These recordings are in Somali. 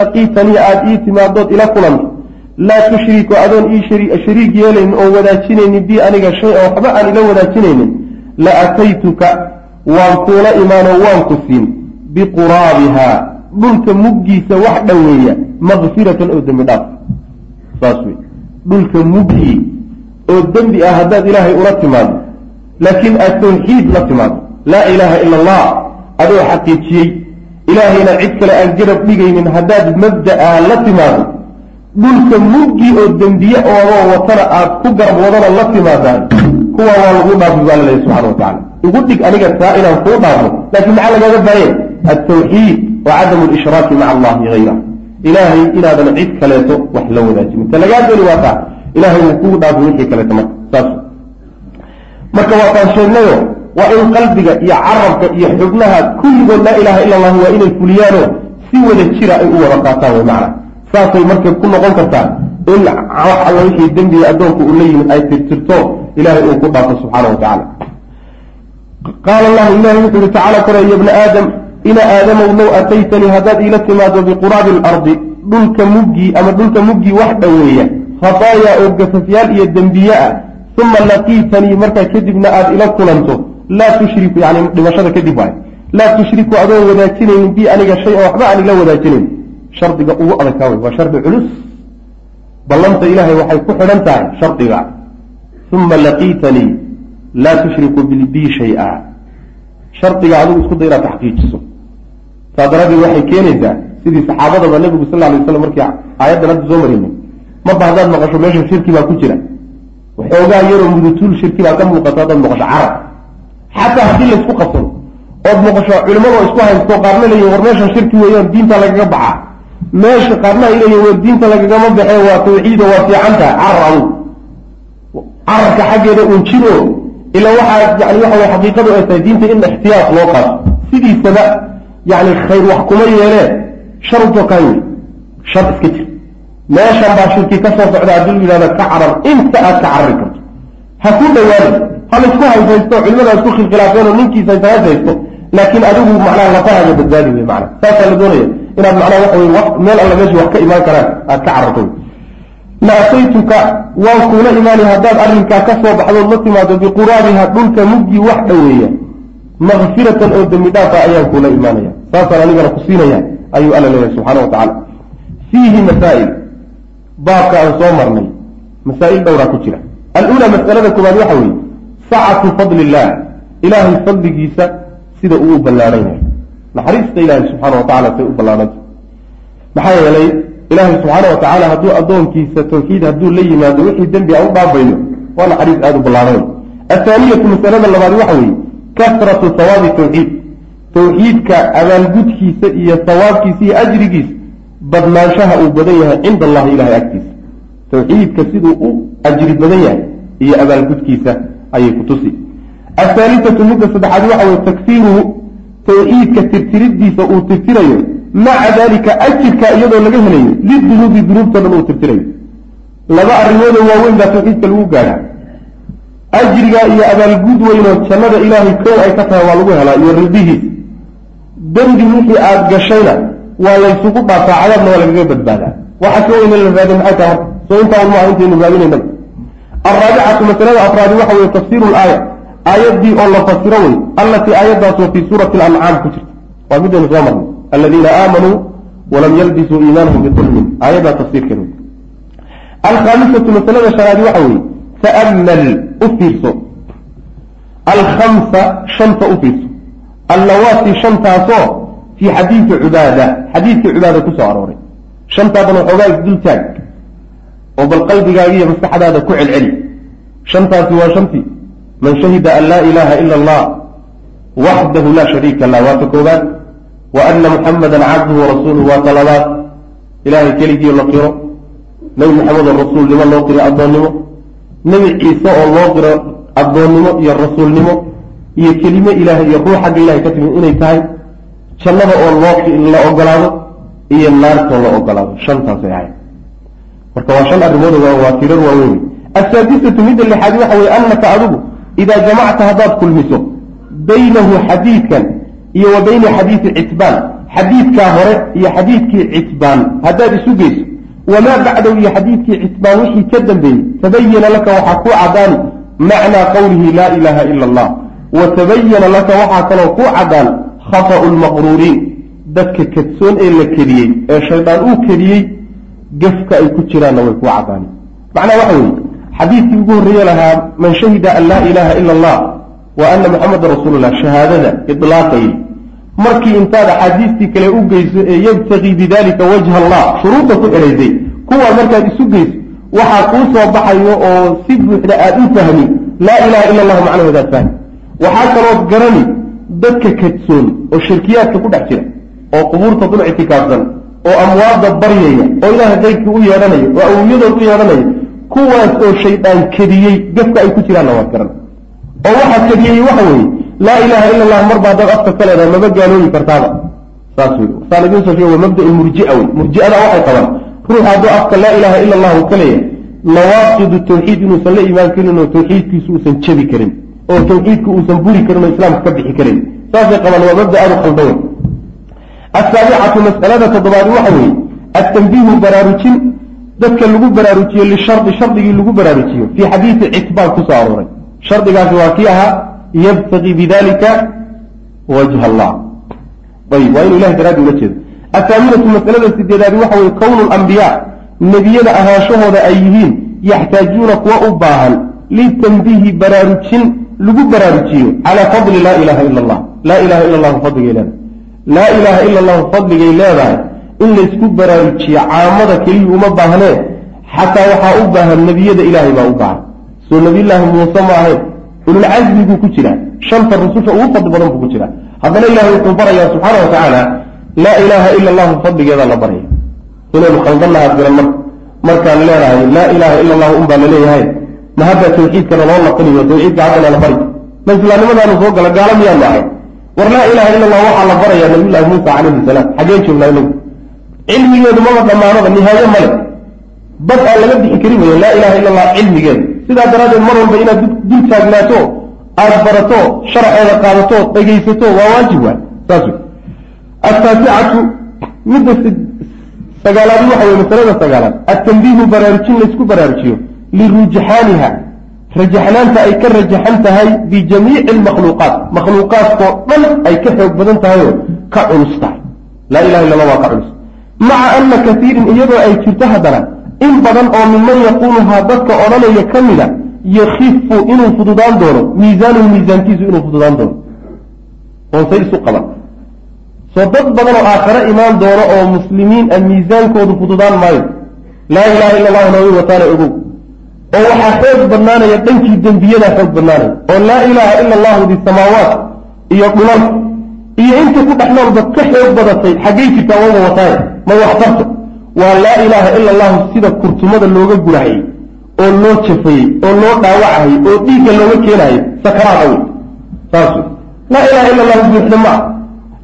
laqiitanii aada ii timaadood ila kulanto laa tushriku adoon ii shariig yeelaynin oo wadaajinaynin bi aniga shay waxba aan ila wadaajinaynin. La ataytuka waan kuula imaanoo waan ku siin. Biquraabihaa dhulka muggiisa wax dhoweeya makfiratan oo dembi dhaaf. Saas wey dhulka muggii oo dembi ah haddaad ilaahay ula timaado laakiin aad tawxiid la timaado. Laa ilaaha ila allah adoo xaqiijiyey ilaahayna cid kale aan garab dhigaynin haddaad mabda'a la timaado dhulka muggii oo dembiye oodoo watana aad ku garab wadana la timaadaan kuwa waa lagu dhaafi baa laleeyahy subxana watacala igu dhig aniga taa inaan kuu dhaafo laakiin maxaa lagaaga baahaya altawxiid wa cadamu lishraaki maca allahi hayra ilaahay inaadan cid kaleeto wax la wadaajin. Inta lagaa deli waa taa ilahay wuu kugu dhaafi wixii kaleeto marka saas. Marka waataan sheegnayo waa in qalbiga iyo carabka iyo xubnaha kulligood laa ilaha ila allahu waa inay fuliyaano si wada jira ay u wada qaataan way macna. Saasay marka ku noqon kartaa in wax alla wixii dembiga addoonku uu la ay tirtirto ilahay uu ku dhaafo subxaana wa tacala qaala allahu ilahi wuxuu yihi tacala kore ya bna aadam ina aadamow low ataytanii haddaad iila timaado biquraabi alardi dhulka muggii ama dhulka muggii wax dhoweeya khadaayaa oo gafafyaal iyo dembiye ah uma laqiitanii markaa kadibna aada ila kulanto laa tushriku yani dhimashada kadib waay. Laa tushriku adoon wadaajinaynin bi aniga shay oo waxba aan ila wadaajinayn shardiga ugu adagkaa waa shardi culus. Ballanta ilaahay waxay ku xidhan tahay shardiga. Uma laqiitanii laa tushriku bi shay-a. Shardiga adigu isku day inaad taxqiijiso. Saa daraaddeed waxay keenaysaa sidii saxaabadaba nebigu sal alay waslam markii aayaddan hadda soo marinay marba haddaad maqasho meesha shirki baa ku jira. Waxoogaa yaroo mudutuul shirki baa ka muuqato haddaad maqasho carab xataa haddii laysku qabsado ood maqasho culimadoo isku haysto qaarna leeyihiin war meeshan shirki weeyaan diinta lagaga baxaa meesha qaarna ay leeyihiin war diinta lagagama baxee waa tawxiida waa fiicantaha carar adugu cararka xaggeeda uun jiro ila waxaa yani waxa way xaqiiqadu ay tahay diinta in ixtiyaas loo qaato. Sidiisaba yani khayr wax kuma yeelee shar kaa wey shar iska jir. Meeshan baa shirki ka soo socda haddii lu yidhahda ka carar inta aad ka carari karto. Ha ku dhawaada ha laysku hayshaysto culimada isku khilkhilaafeenoo ninkiisa haysahays haysto laakiin adigu macnaha lafahaaga badbaadi wey macna saasaa la doonaya inaad macnaha waxa wey meel alla meesha wax ka imaan karaan aad ka cararto. La waan kuula imaanay haddaad arrinkaa ka soo baxdood la timaado biquraabiha dhulka muggii wax dhoweeya. Makfiratan oo dembi dhaafa ayaan kuula imaanaya saasaan anigana ku siinaya ayuu alla leeyahay subxana wa tacala fiihi masaa'il baabka aan soo marnay masaa'il dhowraa ku jira. Alulaa mas'alada koobaad waxa weeye sacatu fadli illaah ilaahay fadligiisa sida uu u ballaadhan yahay naxariista ilaahay subxaana wa tacala say u ballaadhanta maxaa yeelay ilaahay subxaana wa tacaala hadduu addoonkiisa tawxiid hadduu la yimaado wixii dembi a u dhaafayo waa naxariis aada u ballaadhan athaaniyatu masalada labaad waxa weeye kasratu hawaabi tawxiid tawxiidka abaalgudkiisa iyo hawaabkiisa iyo ajrigiisa badnaanshaha uu badan yahay cinda allahi ilahay agtiisa tawxiidka siduu u ajri badan yahay iyo abaalgudkiisa ayay ku tusi. Ahaalisatu midda saddexaad waxa weye takfiiruhu tawxiidka tirtiridiisa uu tirtirayo maca dalika ajirka iyadoo laga helayo lidunuubi dunuubta dhan uu tirtirayo. Laba arrimoodoo waaweyn baa tawxiidka lagu gaadha ajriga iyo abaalgud weynoo jannada ilaahay kow ay ka tahay waa lagu helaa iyo ridihiisa dembi wixii aada gashayna waa laysugu dhaafaa cadaabna waa lagaga badbaadaa. Waxa ka weyna la raadin maxay tahay? Soo intaa un maaha intaynu raadinaynaba alraabicatu masalada afraadi waxa weye tafsiiru laaya aayaddii oo la fasiro wey allatii aayaddaasoo fii suurati alancaam ku jirta waa midaynu soo marnay aladiina aamanuu walam yalbisuu iimaanahum biulmin aayaddaa tafsiirkeeda alkhaamisatu masalada shanaadi waxa weeye ta'ammal u fiirso alkhamsa shanta u fiirso allawaati shantaasoo fii xadiidi cubaada xadiidkii cubaada ku arooray shantaadan waxoogaa isdul taag oo bal qalbigaaga iyo maskaxdaada ku celceli. Shantaasi waa shantii man shahida an laa ilaaha ila allah waxdahu laa shariika lah. Waa ta koobaad. Wa ana muxamadan cabduhu warasuuluhu waa ta labaad. Ilaahay keligii la qiro. Nebi maxamedoo rasuulnimo loo qiro addoonnimo. Nebi ciise oo loo qiro addoonnimo iyo rasuulnimo. Iyo kelime ilaahay iyo ruux xagga ilahay ka timid inay tahay. Jannada oo loo la ogolaado iyo naartoo la ogolaado shantaasay ahayd marka waa shan arrimood waa tirar waaweyn. Asaadisatu midda lixaad waxa weye annaka adigu idaa jamacta haddaad kulmiso baynahu xadiidkan iyo wa bayna xadiidi citbaan xadiidkaa hore iyo xadiidkii citbaan haddaad isu geyso wamaa bacdahu iyo xadiidkii citbaan wixii ka dambeeyey tabayana laka waxaa kuu caddaani macnaa qowlihi laa ilaaha ila allah. Wa tabayana laka waxaa kaloo kuu caddaan khata'u lmaqruuriin dadka kadsoon ee la kediyey ee shaydaan uu kediyey gafka ay ku jiraanna way kuu caddaani macnaha waxa weeye xadiidkii ugu horreeye lahaa man shahida an laa ilaaha ila allah wa ana muxamadan rasuululah shahaadada idlaaqayay markii intaad axaadiistii kale u geyso ee yabtaqii bidalika wajha allah shuruudda ku xidhaysay kuwaa markaad isu geyso waxaa kuu soo baxayo oo si buuxda aad u fahmi laa ilaha ila allahu macnaheedaad fahmi. Waxaa kalood garani dadka kadsoon oo shirkiyaadka ku dhex jira oo qubuurta dul ictikaafsan oo amwaadda baryaya oo ilaaha qaybkii u yeedhanaya oo awliyadood u yeedhanaya kuwaas oo shaydaan kediyey gafka ay ku jiraanna waad garan. Oo waxaa kediyey waxa weeye laa ilaha ila allah mar baa dad afka ka leedahay maba gaaloobi kartaaba. Saas wey saan idiin soo sheege waa mabda murjia wey murji'ada waxay qabaan ruux hadduu afka laa ilaha ila allahu ka leeyahay nawaaqidu tawxiid inuusan la imaan karin oo tawxiidkiisu uusan jabi karin oo tawxiidku uusan buri karin oo islaamka ka bixi karin. Saasay qabaan waa mabda aadu khaldan wey asaabicatu mas'alada toddobaadi waxa weeye attanbiihu baraarujin dadka lagu baraarujiyo lishardi shardigii lagu baraarujiyo fii xadiidi citbaan ku soo arooray shardigaasi waa kii ahaa yabtaqii bidalika wajha allah ayb waa inu ilahay daraaddi ula jeedo athaaminatu masalada sideedaadi waxa weye kownu lambiyaa nebiyada ahaanshahooda ay yihiin yaxtaajuuna kuwa u baahan litanbiihi baraarujin lagu baraarujiyo calaa fadli laa ilaha ila allah laa ilaha ila allahu fadligay leedahay laa ilaaha ila allahu fadligay leedahay. In laysku baraarujiyo caamada keliya uma baahnee xataa waxaa u baahan nebiyada ilaahay baa u baahan. Soo nabiyullaahi muuse ma ahayn ululcasmi buu ku jiraa shanta rususha ugu fadli badan buu ku jiraa haddana ilahay wuxuu barayaa subxaana wa tacaala laa ilaaha ila allahu fadligeedaa la baraya. Inaynu khaldannahaad garan marka markaan leenahay laa ilaaha ila allahu un baa la leeyahay ma hadda tawxiidkana loo naqliyo tawxiidka haddana la bari. Ma islaamnimadaanu soo gala gaala miyaanu ahay war laa ilaha ila allah waxaa la barayaa nabiyullahi muusa calayhi salaam xaggeen joognaa inagu cilmigeedu maba dhammaanaba nihaaye male bad aan laga bixi karin weya laa ilaha ila allah cilmigeedu sidaa daraaddeed mar walba inaad dul taagnaato aada barato sharaceeda qaadato dhegaysato waa waajib waay. Saas wey ataasicatu midda sagaalaad waxa weye masalada sagaalaad. Attanbiihu baraarujin laysku baraarujiyo lirujxaaniha rajaxnaanta ay ka rajaxan tahay bijamiici almakhluuqaat. Makhluuqaadkoo dhan ay ka xoog badan tahay oo ka culus tahay. Laa ilaha illa allah waa ka culus. Maca ana kaiirin iyadoo ay jirto haddana in badan oo minman yaquuluhaa dadka odhanaya ka mida yakifu inuu fududaan doono miisaanuhu miisaankiisu inuu fududaan doono. Hoosay isu qaban. Soo dad badan oo aakhare imaan doono oo muslimiin a miisaankoodu fududaan maayo laa ilaha illa allahu nawi wataana ogow oo waxaa xoog badnaanaya dhankii dembiyadaa xoog badnaanaya oo laa ilaaha ila allahu di samaawaat iyo dhulalka iyo inta ku dhex noolba ka xoog badatay xaggay jirtaa wama wataaya ma waxtarto waa laa ilaaha ila allahu sida kurtumada looga gurahayey oo loo jafayey oo loo dhaawacayay oo dhiigga looga keenayay sakaraada wey saas laa ilaha ila allahu buuxda ma ah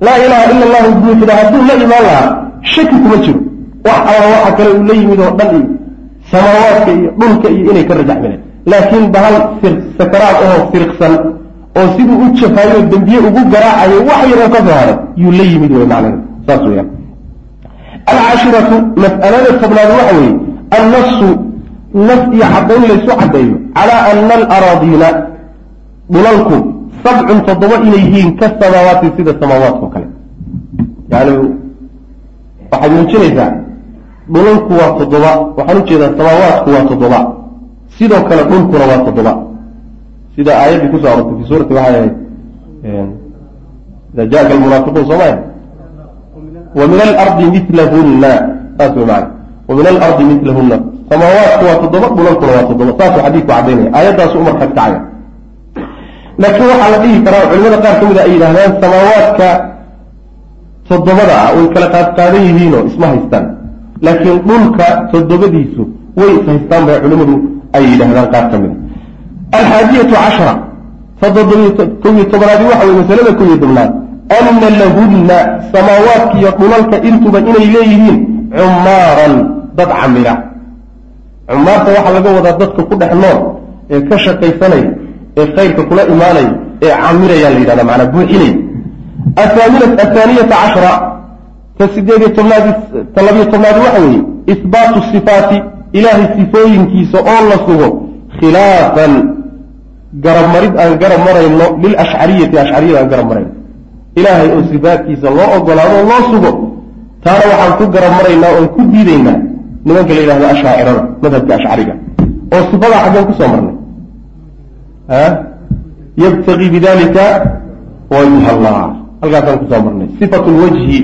laa ilaaha ila allahu buuxda hadduu la imaan lahaa shaki kuma jiro. Wax alla waxa kale uu la yimid oo dhan iyo samaawaadka iyo dhulka iyo inay ka rajaxmileen laakiin bahal sakaraad ahoo firqsan oo siduu u jafaayo dembiye ugu garaacayo wax yaroo ka soo haray yuu la yimid wey macnaheed saas weyaan alcaashiratu mas'alada tobnaad waxa weeye annasu nas iyo caddayn laysu caddeeyo calaa ana alaraadiina dhulalku sabcun toddoba inay yihiin ka samaawaati sida samaawaadkao kale. Yani waxaad muujinaysaa dhulalku waa toddoba. Waxaan u jeedaa samaawaatku waa toddoba. Sidoo kale dhulkuna waa toddoba. Sida aayaddii ku soo arortay fi suurati waxay ahayd ida jaaka almunaafiquun soo maya wa min alardi milahunna saas wey maana wa min alardi milahunna samaawaatku waa toddoba dhulalkuna waa toddoba. Saasuu xadiidku caddaynaya aayaddaasu umar kagkacaya laakiin waxaa la dhihi karaa culimada qaar ka mid a ay yidhahdaan samaawaadka toddobada ah way kala qaadqaadan yihiinoo isma haystaan laakiin dhulka toddobadiisu way is haystaan bay culimmadu ay yidhahdaan qaar ka mid a alxaadiyatu cashara kowiyo tobnaadi waxa weye masalada kowiyo tobnaad. Ana lahunna samaawaadka iyo dhulalka intuba inay leeyihiin cumaaran dad camira cumaarta waxaa laga wadaa dadka ku dhex nool ee ka shaqaysanaya ee khayrka kula imaanaya ee camiraya la yidhahda manaa buuxinaya athaaniyata cashara ta sideed iyo tobnaad ta labiyo tobnaad waxa weeye isbaatu sifaati ilaahay sifooyinkiisa oo la sugo khilaafan garab marid aan garab marayno lilashcariyati ashcariyada aan garab marayno. Ilaahay oo sifaatkiisa loo ogolaado oo loo sugo taana waxaan ku garab maraynaa oon ku diidaynaa nimanka la yidhahdo ashaacirada madhabka ashcariga oo sifadaa xaggeen ku soo marnay. Yabtaqii bidalika wajha allah halkaasaan ku soo marnay. Sifatu lwajhi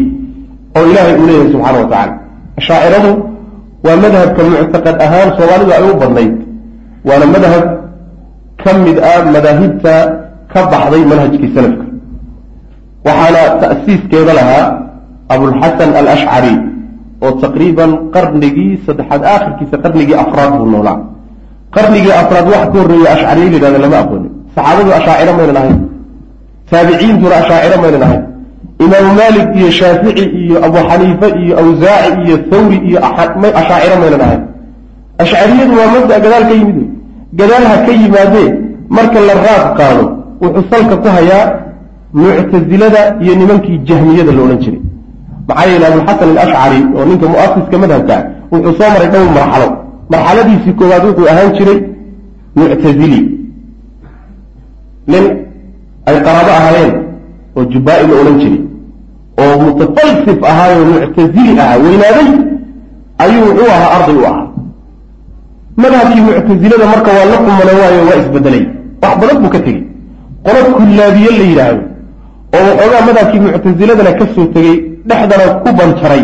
oo ilaahay uu leeyahay subxaana wa tacala ashaaciradu waa madhabka muctaqad ahaan soomaalidu ay u badnayd waana madhab ka mid ah madaahibta ka baxday manhajkii salafka. Waxaana ta'siiskeeda lahaa abulxasan alashcari oo taqriiban qarnigii saddexaad aakhirkiisa qarnigii afraad buu noolaa. Qarnigii afraad wax ka horreeya ashcariye la yidhahda lama aqoonin saxaabadu ashaaciro maynan ahayn taabiciintuna ashaaciro maynan ahayn imaamu maalik iyo shaafici iyo abu xaniife iyo awsaaci iyo thawri iyo ashaaciro maynan ahayn ashcariyadu waa mabda gadaal ka yimid. Gadaal ha ka yimaadee marka la raad qaado wuxuu salka ku hayaa muctasilada iyo nimankii jahmiyada la odhan jiray. Maxaa yeele abulxasan alashcari oo ninka mu'asiska madhabka ah wuxuu soo maray dhowr marxalo. Marxaladiisii koowaad wuxuu ahaan jiray muctasili nin ay qaraabo ahaayeen oo jubaa-i la odhan jiray oo mutafalsif ahaayoo muctasili ahaa weynaaday ayuu wuxuu ahaa arday u ahaa. Madhabkii muctasilada marka waa la kumana waayo waa isbedelay. Wax badan buu ka tegey. Qolo kullaabiye la yidhaahdo oo waxoogaa madhabkii muctasiladana ka soo tegey dhexdana ku banjaray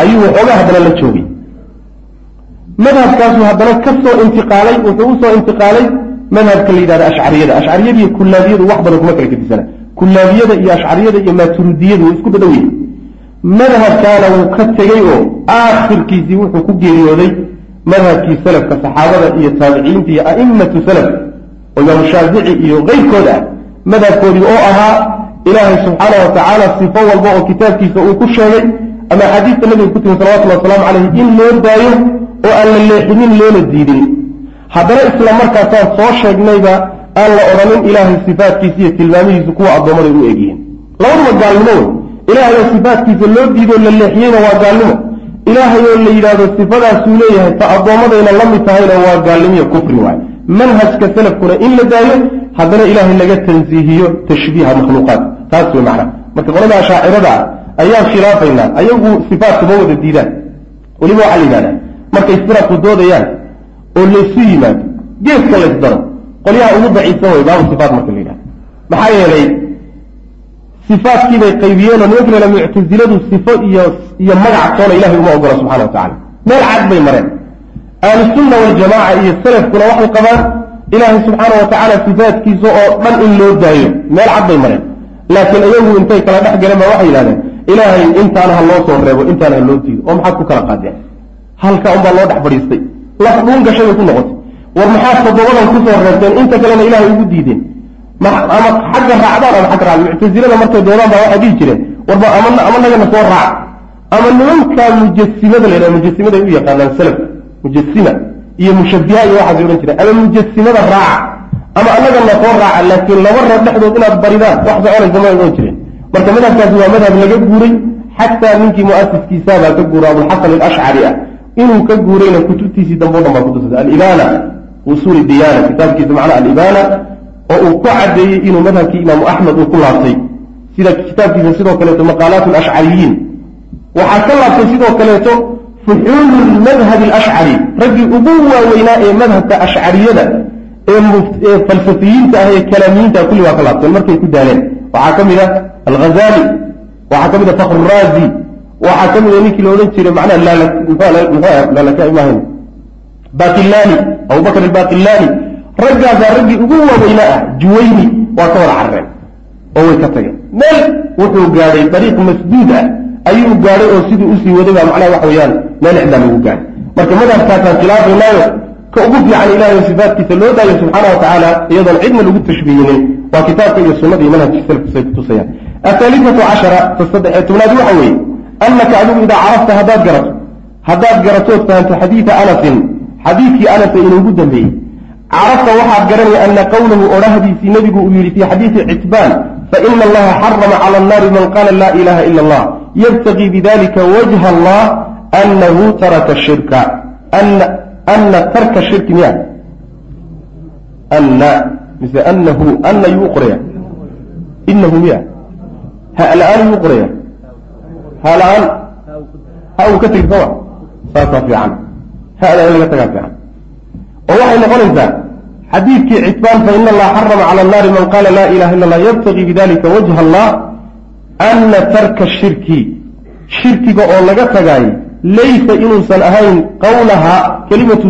ayuu waxoogaa haddana la joogay. Madhabkaasuu haddana ka soo intiqaalay wuxuu u soo intiqaalay madhabka la yidhahda ashcariyada. Ashcariyada iyo kullaabiyadu wax badan kuma kala gedisana kullaabiyada iyo ashcariyada iyo maaturidiyadu isku dhadhow yihiin madhabkaana wuu ka tegey oo aakhirkiisii wuxuu ku geeriyooday madhabkii salafka saxaabada iyo taabiciinta iyo a'immatu salaf oo imaamu shaafici iyo keyrkood ah. Madhabkoodii oo ahaa ilaahay subxaana wa tacaala sifo walba oo kitaabkiisa uu ku sheegay ama axaadiista nabiga ku timi salawatullahi wasalaamu caleyhi in loo daayo oo aan la leexinin loona diidin. Haddana isla markaasaan soo sheegnayba aan la odhanin ilaahay sifaatkiisa iyo tilmaamihiisu kuwa addoommada u egyihiin labaduba gaalnimo wey ilaahay oo sifaatkiisa loo diidoo la leexiyeyna waa gaalnimo. Ilaahay oo la yidhaahdo sifadaasuu leeyahay ta addoommadayna la mid tahayna waa gaalnimiyo kufri waay manhajka salafkuna in la daayo haddana ilaahay laga tansiihiyo tashbiiha makhluuqaat taas wey macna. Marka qolada ashaacirada ah ayaan khilaafaynaa. Ayagu sifaatku ma wada diidaan. Weliba waxaa la yidhahdaa markay firaqu doodayaan oo laysu yimaado geeska laysdaro qolyaha ugu daciifsan way baabu sifaat marka la yidhahdo. Maxaa yeelay sifaatkiibay qaybiyeenoo nimanka la muctasiladu sifo iyo iyo magac toona ilahay uma ogola subxana wa tacala meel cad bay mareen. Ahlusunna waljamaca iyo salafkuna waxay qabaan ilaahay subxaana wa tacaala sifaatkiisa oo dhan in loo daayo. Meel cad bay mareen. Laakiin iyagu intay kala dhex galeen ba waxay yidhahdeen ilaahay intaana ha loo soo reebo intaana ha loo diido. Oo maxaad ku kala qaadeen? Halka unbaa loo dhex fadhiistay laf dhuun gashay bay ku noqotay war maxaad toddobadan ku soo reebteen? Inta kalena ilaahay ugu diideen. Ama xagga raacdaan ama xagga raacd muctasilada markay doodaan baa waxay dhihi jireen. Warba ama ama nagana soo raac. Ama nimankaa mujasimada la yidhaha mujasimaday u yaqaanaan salaf mujasima iyo mushabiha iyo waxaasay odhan jireen. Ama mujasimada raaca ama annagana soo raaca laakiin laba reer dhexdood inaad baridaan wax soconaysa ma odhan jireen. Marka madhabkaasi waa madhab laga guuray. Xataa ninkii mu'asiskiisaabaa ka guura abulxasan alashcari ah. Inuu ka guurayna kutubtiisii dambe o dhan baa kutusata alibaana usuuli diyaana kitaabkiisa macnaa alibaana oo uu ku caddeeyey inuu madhabkii imaamu axmed uu ku laabtay sida kitaabkiisa sidoo kaleeto maqaalaat alashcariyiin waxaa ka laabtay sidoo kaleeto fuxuulu lmadhabi alashcari raggii ugu waaweynaa ee madhabka ashcariyada ee falsafiyiinta ah ee kalaamiyiinta kulli waa ka laabteen markay ku daaleen waxaa ka mid a alghazali waxaa ka mid a fakruraazi waxaa ka mid a ninkii la odhan jiray macnaha laalakmaahan baqilani abubakr albaqilani raggaasaa raggii ugu waaweynaa ah juwayni waa ka wada carreen oo way ka tageen. Meel wuxuu gaadhay dariiq masduud ah ayuu gaadhay oo siduu u sii waday baa macnaha waxa weeyaan meel ixdaa lagu gaadhay marka madhabkaasaan khilaafaynaayo ka ugu fiican ilahay oo sifaatkiisa loo daayo subxaana wa tacaala iyadoon cidna lagu tashbiihinin waa kitaabka iyo sunnada iyo manhajka salafkusay kutusayaan athaalifatu cashara ta saddex tobnaad waxa weeye annaka adigu idaa carafta haddaad garato haddaad garatood fahamto xadiida anasin xadiidkii anasa inuugu dambeeyey. Carafta waxaad garanaya ana qowlahu odhahdiisii nebigu uu yidhi fii xadiidi citbaan faina allaha xarama cala annaari man qaala laa ilaha ila allah yabtaqii bidalika wajha allah anahu taraka shirka ana tarka shirki miya. Ana mise anahu ana yuu qoraya inahu miya. Hala-aan yuu qoraya hala-aan ha uu ka tegi sama saasaa fiican hada in laga tagaa fiican. oo waxay noqonaysaa xadiidkii citbaan faina allaha xarama cala annaari man qaala laa ilaha illa allah yabtagii bidalika wajha allah ana tarka shirki shirkiga oo laga tagaay laysa inuusan ahayn qawlaha kelimatu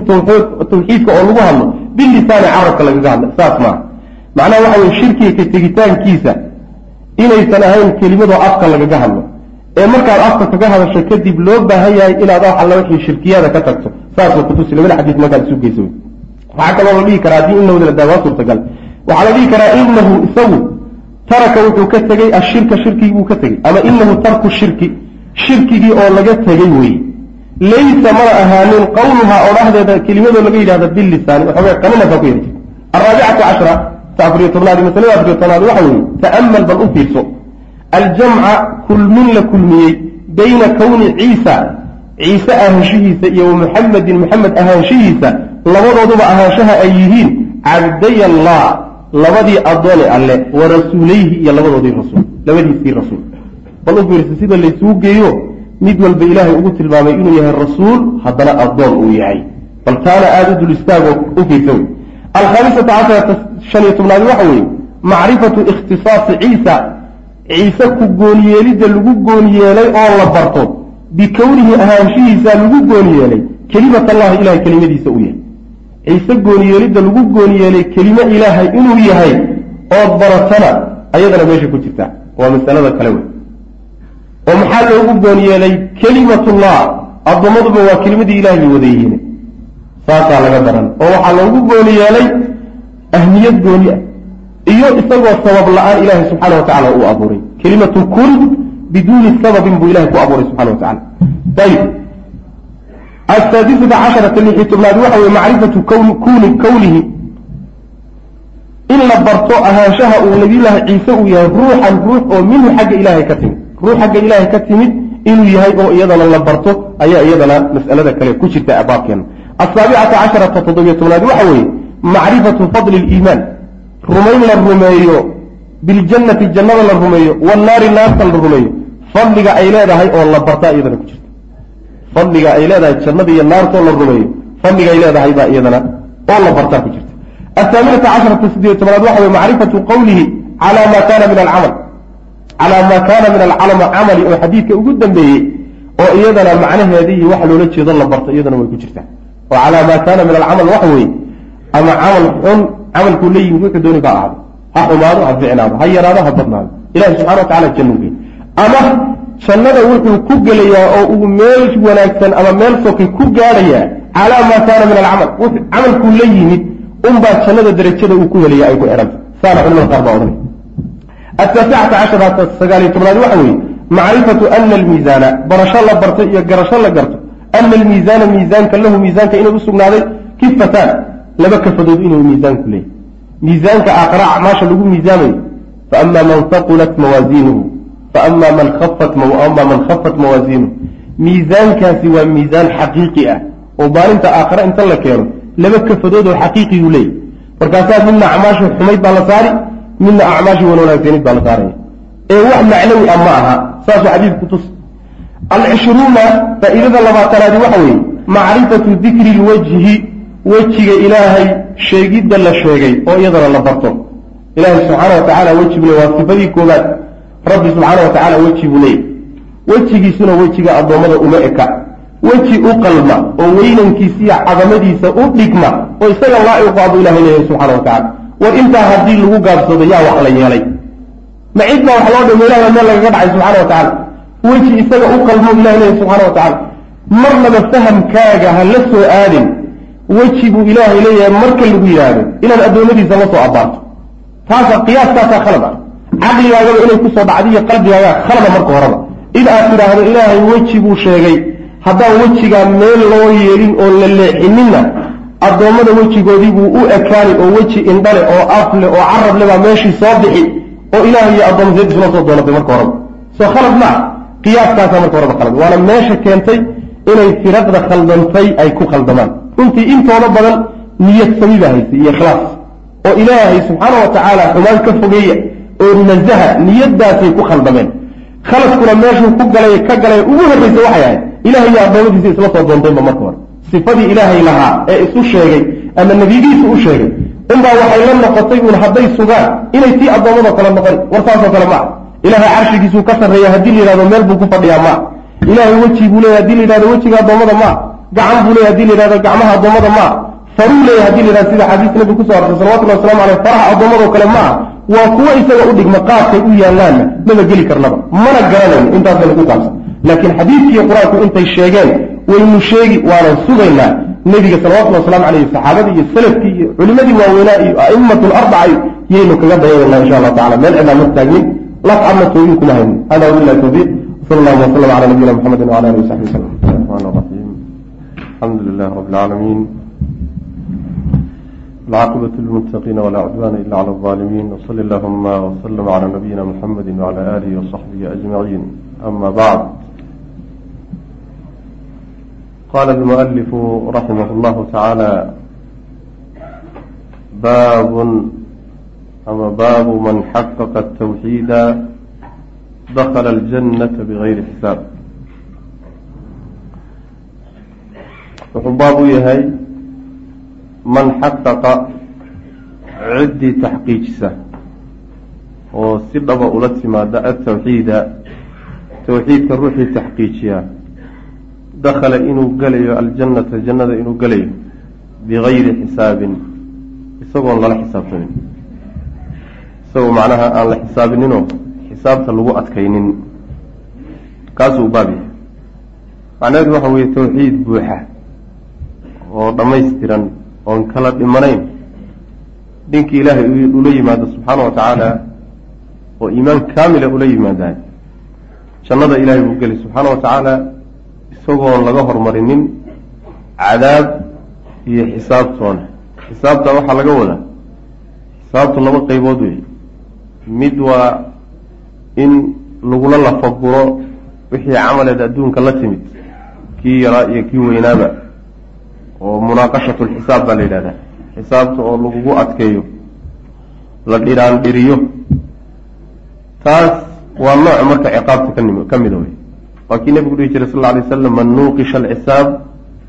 tawxiidka oo lagu hadlo bilisaani carabka lagaga hadla saas maaha. Macnaha waxa weye shirkiga ka tegitaankiisa inaysan ahayn kelimadoo afka lagaga hadlo ee markaad afka kaga hadasho kadib loo baahan yahay inaad alla wixii shirkiyada ka tagto saasuu kutusi labada xadiis markaad isu geyso waxaa kaloo la dhihi karaa haddii inahu la waa suurtagal. Waxaa la dhihi karaa inahu isagu taraka wuxuu ka tegey ashirka shirkigii buu ka tegey ama inahu tarku shirki shirkigii oo laga tegey weye laysa mana ahaanin qawluhaa oo dhahdeeda kelimadoo laga yidhahda bilisaani waxooga qaninasa ku yidhi araabicatu cashra ta afariyo tobnaadi masalada afariyo tobnaad waxa weeye ta'amal bal u fiirso aljamca kulmin la kulmiyey bayna kowni ciisa ciise ahaanshihiisa iyo wa muxamedin muxamed ahaanshihiisa labadooduba ahaanshaha ay yihiin cabday allah labadii addoone alle wa rasuulayhi iyo labadoodii rasuul labadiisii rasuul. Bal u fiirsa sida laysugu geeyo mid walba ilaahay ugu tilmaamay inuu yahay rasuul haddana addoon uu yahay. Bal taana aada u dul istaagoo u fiirsa wey alkhaamisata casharata shan iyo tobnaadi waxa weeye macrifatu ikhtisaasi ciisa ciise ku gooniyeelidda lagu gooniyeelay oo la barto bikownihi ahaanshihiisa lagu gooniyeelay kelimat allahi ilahay kelimadiisa uu yahay. Ciise gooniyeelidda lagu gooniyeelay kelimo ilaahay inuu yahay ood baratana ayadana meesha ku jirta. Waa masalada kale wey oo maxaa loogu gooniyeelay kelimatullah. Addoommaduba waa kelimadii ilahay bay wada yihiin. Saasaa laga baran oo waxaa loogu gooniyeelay ahmiyad gooni ah iyo isagoo sabab la'aan ilaahay subxaana wa tacala uu abuuray. Kelimatu kun biduuni sababin buu ilahay ku abuuray subxana wa tacala ayib asaadisata casharata lixi tobnaad waxa weye macrifatu kuni kownihi in la barto ahaanshaha uu nabiyullaahi ciise uu yahay ruuxan ruux oo minhu xagga ilaahay ka timid. Ruux xagga ilaahay ka timid inuu yahay oo iyadana la barto ayaa iyadana mas'alada kale ku jirta abaabkeena asaabicata casharata toddobiyo tobnaad waxa weeye macrifatu fadli liimaan rumayn la rumeeyo. Biljannati jannada la rumeeyo. Wannaari naarta la rumeeyo. Fadliga ay leedahay oo la bartaa iyadana ku jirta. Fadliga ay leedahay jannada iyo naartoo la rumeeyo. Fadliga ay leedahay baa iyadana oo la bartaa ku jirta. Athaaminata casharata sideed tobnaad waxa weye macrifatu qowlihi calaa ma kana min alcamal. Calaa maa kaana min alcalama camali oo xadiidka ugu dambeeyey oo iyadana macnaheedii iyo waxa loola jeedo la barto iyadana way ku jirtaa. Oo calaa maa kaana min alcamal waxa weeye ama camal xun camalkuu yimid wuxuu dooni baa ahdo ha xumaado ha ficnaado ha yaraado ha badnaado. Ilahi subxana wa tacala jannu geey ama jannada wuxuu ku gelayaa oo uu meel wanaagsan ama meel sokay ku gaadhayaa calaa maa kaana min alcamal. Camalkuu la yimid unbaa jannada darajada uu ku helaya ay ku xidhanta saana culimada qaar baa odhanay ataasicata casharata sagaaliyo tobnaad waxa weeye macrifatu ana almiisaana barasho la barto iyo garasho la garto ana almiisaana miisaanka lahu miisaanka inuu usugnaaday kifataan laba kafadood inuu miisaanku leeyahy miisaanka aakhara acmaasha lagu miisaamayo faama man haqulat mawaaziinuhu faama man khafat ama man khafat mawaaziinuhu. Miisaankaasi waa miisaan xaqiiqi ah oo maalinta aakhare inta la keeno laba kafadood oo xaqiiqiyuu leeyahy markaasaa midna acmaashu xumayd baa la saari midna acmaashii wan wanaagsanid baa la saaraya ee wax macnawi ah ma aha saasuu xadiidku tus alcishruuna faa'iidada labaatanaadi waxa weeye macrifatu dikri lwajhi wejiga ilaahay sheegidda la sheegay oo iyadana la barto. Ilaahay subxaana wa tacaala weji buu le waa sifadii koobaad rabbi subxaana wa tacaala weji buu leeyay wejigiisuna wejiga addoommada uma eka. Weji u qalma oo weynankiisa iyo cadamadiisa u dhigma oo isaga laa'iqu abuu ilahay leeyahay subxana wa tacala war intaa haddii lagu gaabsado yaa wax la yeelay. Ma cid baa wax loo dhimo ilahay meel lagaga dhacay subxana wa tacala weji isaga u qalmo ilahay leeyahay subxana wa tacala marnaba fahamkaaga ha la soo aadin weji buu ilaahay leeyahay marka lagu yidhaahdo inaad addoommadiisa la soo abaarto. Taasa qiyaaskaasaa khalad ah. Caqligaagaba inay ku soo dhacda iyo qalbigaagaa khalada marka horeba. Id aad tidhaahdo ilaahay weji buu sheegay haddaan wejigaa meel loo yeelin oo la leexininna addoommada wejigoodii buu u ekaani oo weji indhale oo afle oo carable baa meeshii soo bixi oo ilaah iyo addoommaseed isla soo doonatay marka horeba. Soo khalad maa qiyaaskaasaa marka horeba khalad. Waana meesha keentay inay firaqda khaldantay ay ku khaldamaan runtii intooda badan niyad sami baa haysay iyo ikhlaas oo ilaahay subxaana wa tacaala xumaan ka fogeeya oo nasaha niyadaasay ku khaldameen. khaladkuna meeshuu ku galay ka galay ugu horreysa waxay ahayd ilahay iyo addoommadiisa isla soo doontaynba marka hore. sifadii ilaahay lahaa ee isu sheegay ama nebiyadiisa u sheegay unbaa waxay la noqotay uun hadday sugaan inay tii addoommadoo kale noqon war saasoo kale maa ilahay carshigiisuu ka sarreeya haddii la yidhahdo meel buu ku fadhiyaa maa ilaahay weji buu leeya haddii la yidhahdo wejiga addoommada maa gacan buu leey haddii laihahdo gacmaha addoommada ma ah faruu leey haddii laihahdo sida xadiis nabi ku so salawatullahi wasalamu aleyh faraha addoommadoo kale ma ah waa kuwo isaga u dhigma qaadkay u yaallaanna maba geli karnaba. Mana garanayn intaas bayna qaabsan. Laakiin xadiidkii qur'aanku intay sheegeen waynu sheegi waanan sugaynaa nebiga salawatulli wasalamu aleyh saxaabadii iyo salafkii iyo culimadii waaweynaa iyo a'imatu larbaca yaynu kaga dayadanaa insha allah tacala meel cidaan ma taagnin laf adna tooyin kuma haynin. Hada wabilahi tawfiiq sal allahu waslam cala nabiyina muxamedin wala alihi wasaxbi wasalam الحمد لله رب العالمين. العاقبة للمتقين ولا عدوان إلا على الظالمين. وصل اللهم وسلم على نبينا محمد وعلى آله وصحبه أجمعين. أما بعد. قال المؤلف رحمه الله تعالى باب أما باب من حقق التوحيد دخل الجنة بغير حساب. Wuxuu baab u yahay man xaqaqa ciddii taxqiijisa oo si dhaba ula timaada atawxiida tawxiidka ruuxii taxqiijiya dakhala inuu gelayo aljannata jannada inuu gelayo bigayri xisaabin isagoon lala xisaabtamin. Isagoo macnaha aan la xisaabininoo xisaabta lagu adkaynin. Kaasuu baab yahay. Macnaheedu waxa weeye tawxiid buuxa oo dhammaystiran oon kala dhimanayn ninkii ilaahay ula yimaado subxaana wa tacaala oo iimaan kaamila ula yimaadahay jannada ilaahay buu geli subxaana wa tacaala isagoon laga hormarinin cadaab iyo xisaabtoona xisaabta waxaa laga wadaa xisaabtu laba qeybood wey mid waa in lagula lafaguro wixii camaleed adduunka la timid kii yaraa iyo kii weynaaba oo munaaqashatu lxisaab baa la yidhahdaa. Xisaabta oo lagugu adkeeyo la dhiraan dhiriyo taas waa nooc marka ciqaabta kanim ka mida wey waa kii nebigu dhihi jiray sal lla alay waslam man nuuqisha alxisaab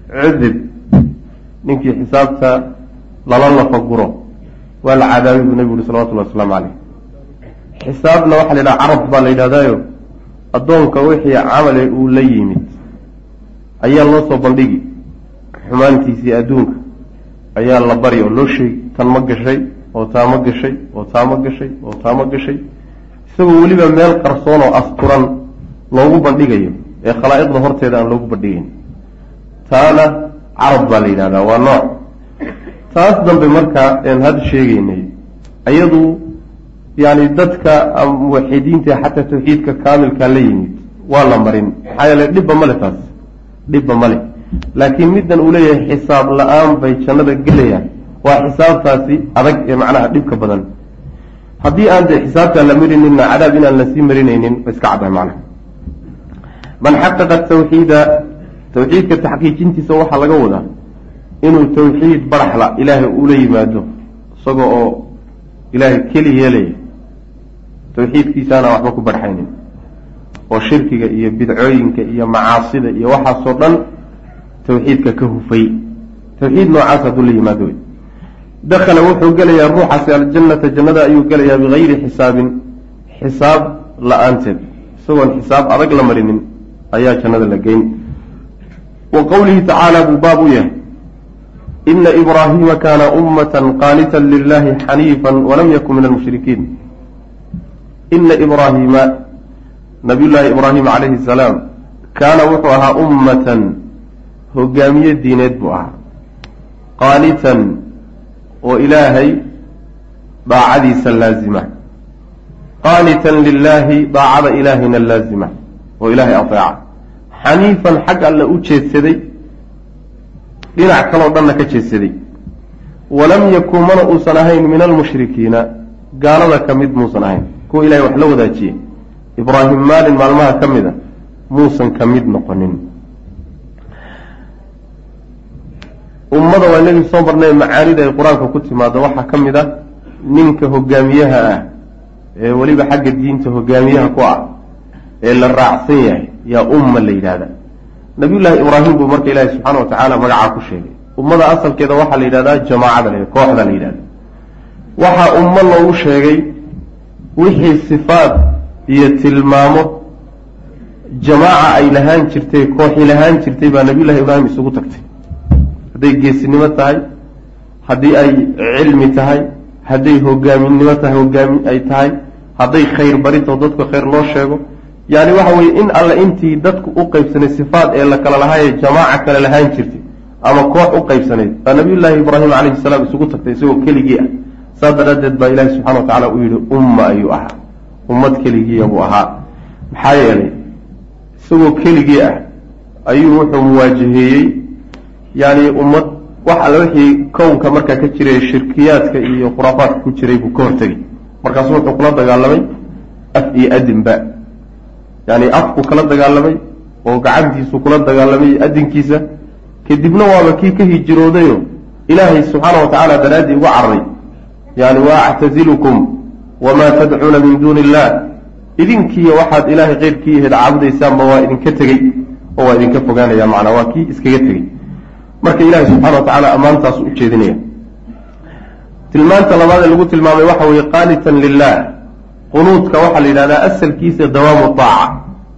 cudib. Ninkii xisaabta lala lafaguro waa la cadaabay buu nebigu yihi salawatullahi wasalaamu caleyh xisaabna waxaa la yidhaha carab baa la yidhahdaayo. Addoonka wixii camale uu la yimid ayaa loo soo bandhigi xumaantiisii adduunka ayaa la bari oo loo sheegi tan ma gashay oo taa ma gashay oo taa ma gashay oo taa ma gashay. Isagoo weliba meel qarsoon oo asturan loogu bandhigayo ee khalaa'iqda horteeda aan loogu bandhigayn taana carab baa la yidhahdaa waa nooc. Taas dambe markaa een hadda sheegaynay ayadu yani dadka muwaxidiinta xataa tawxiidka kaamilkaa la yimid waa la marin. Maxaa yeele dhibba male taas. Dhibba male laakiin middan uu leeyahay xisaab la'aan bay jannada gelayaan. Waa xisaabtaasi adag ee macnaha dhibka badan. Haddii aan dee xisaabtaan la marinina cadaab inaan la sii marinaynin ba iska caddahay macnaha. Man xaqaqa tawxiida tawxiidka taxqiijintiisa waxaa laga wadaa inuu tawxiid baraxla ilaahay ula yimaado isagoo oo ilaahay keli yeelaya tawxiidkiisaana waxba ku barxaynin oo shirkiga iyo bidcooyinka iyo macaasida iyo waxaasoo dhan tawxiidka ka hufay. Tawxiid noocaas hadduu la yimaado. Wey dakhala wuxuu gelayaa ruuxaasi aljannata jannada ayuu gelayaa bigayri xisaabin xisaab la'aanteed. Isagoon xisaab adag la marinin ayaa jannada la geyn. Wa qowlihi tacaala buu baab u yahay. Ina ibraahiima kaana ummatan qaanitan lilahi xaniifan walam yakun min almushrikiin ina ibraahiima nabiyullaahi ibraahim calayhi salaam kaana wuxuu ahaa ummatan hogaamiye diineed buu ahaa. Qaanitan oo ilaahay daacadiisa laazima. Qaanitan lilaahi daacada ilaahayna laazima oo ilaahay ateeca xaniifan xag alle u jeedsaday dhinac kaloo dhanna ka jeedsaday. Walam yakun mana uusan ahayn min almushrikiina gaalada ka mid muusan ahayn. Kuwa ilahay wax la wadaajiye. Ibraahim maalin maalmaha ka mid a muusan ka mid noqonin ummada waa inagii soo marnay macaanida ay qur'aanka ku timaado waxaa ka mid a ninka hogaamiyaha ah ee weliba xagga diinta hogaamiyaha ku ah ee la raacsan yahay yaa umma la yidhahda nabiyullaahi ibraahim buu marka ilaahi subxaana wa tacaala magacaa ku sheegay. Ummada asalkeeda waxaa la yidhahdaa jamaacada la kooxda la yidhahda waxaa ummo loogu sheegay wixii sifaad iyo tilmaamo jamaaca ay lahaan jirtay kooxi lahaan jirtay baa nabiyullahi ibraahim isugu tagtay hadday geesinimo tahay haddii ay cilmi tahay hadday hogaaminimo tahay hogaami ay tahay hadday khayr barito dadka khayr loo sheego yani waxa weye in alle intii dadku u qaybsanay sifaad ee la kala lahaayee jamaaca kale lahaan jirtay ama koox u qaybsanayd baa nabiyullaahi ibraahim calayhi salaam isugu tagtay isagoo keligii ah. Saas daraaddeed baa ilaahi subxana wa tacala uu yidhi umma ayuu ahaa. Ummad keligiiya buu ahaa. Maxaa yeelay isagoo keligii ah ayuu wuxuu muwaajaheeyey yani ummad wax alle wixii kownka markaa ka jiray shirkiyaadka iyo khuraafaadka ku jiray buu ka hortegay markaasu wuxuu kula dagaalamay af iyo adinba yani afku kala dagaalamay oo gacantiisu kula dagaalamay adinkiisa kadibna waaba kii ka hijiroodayo ilaahay subxaana wa tacaala daraaddii uga cararay yani wa actazilukum wamaa tadcuuna min duuni illah idinkiiyo waxaad ilaahay keyrkii ahayd caabudaysaanba waa idinka tegey oo waa idinka fogaanaya macnaa waa kii iskaga tegey marka ilaahay subxana wa tacaala ammaantaas u jeedinaya. Tilmaanta labaad ee lagu tilmaamay waxa weeye qaanitan lilah qunuudka waxaa la yidhahdaa asalkiisa dawaamu daaca.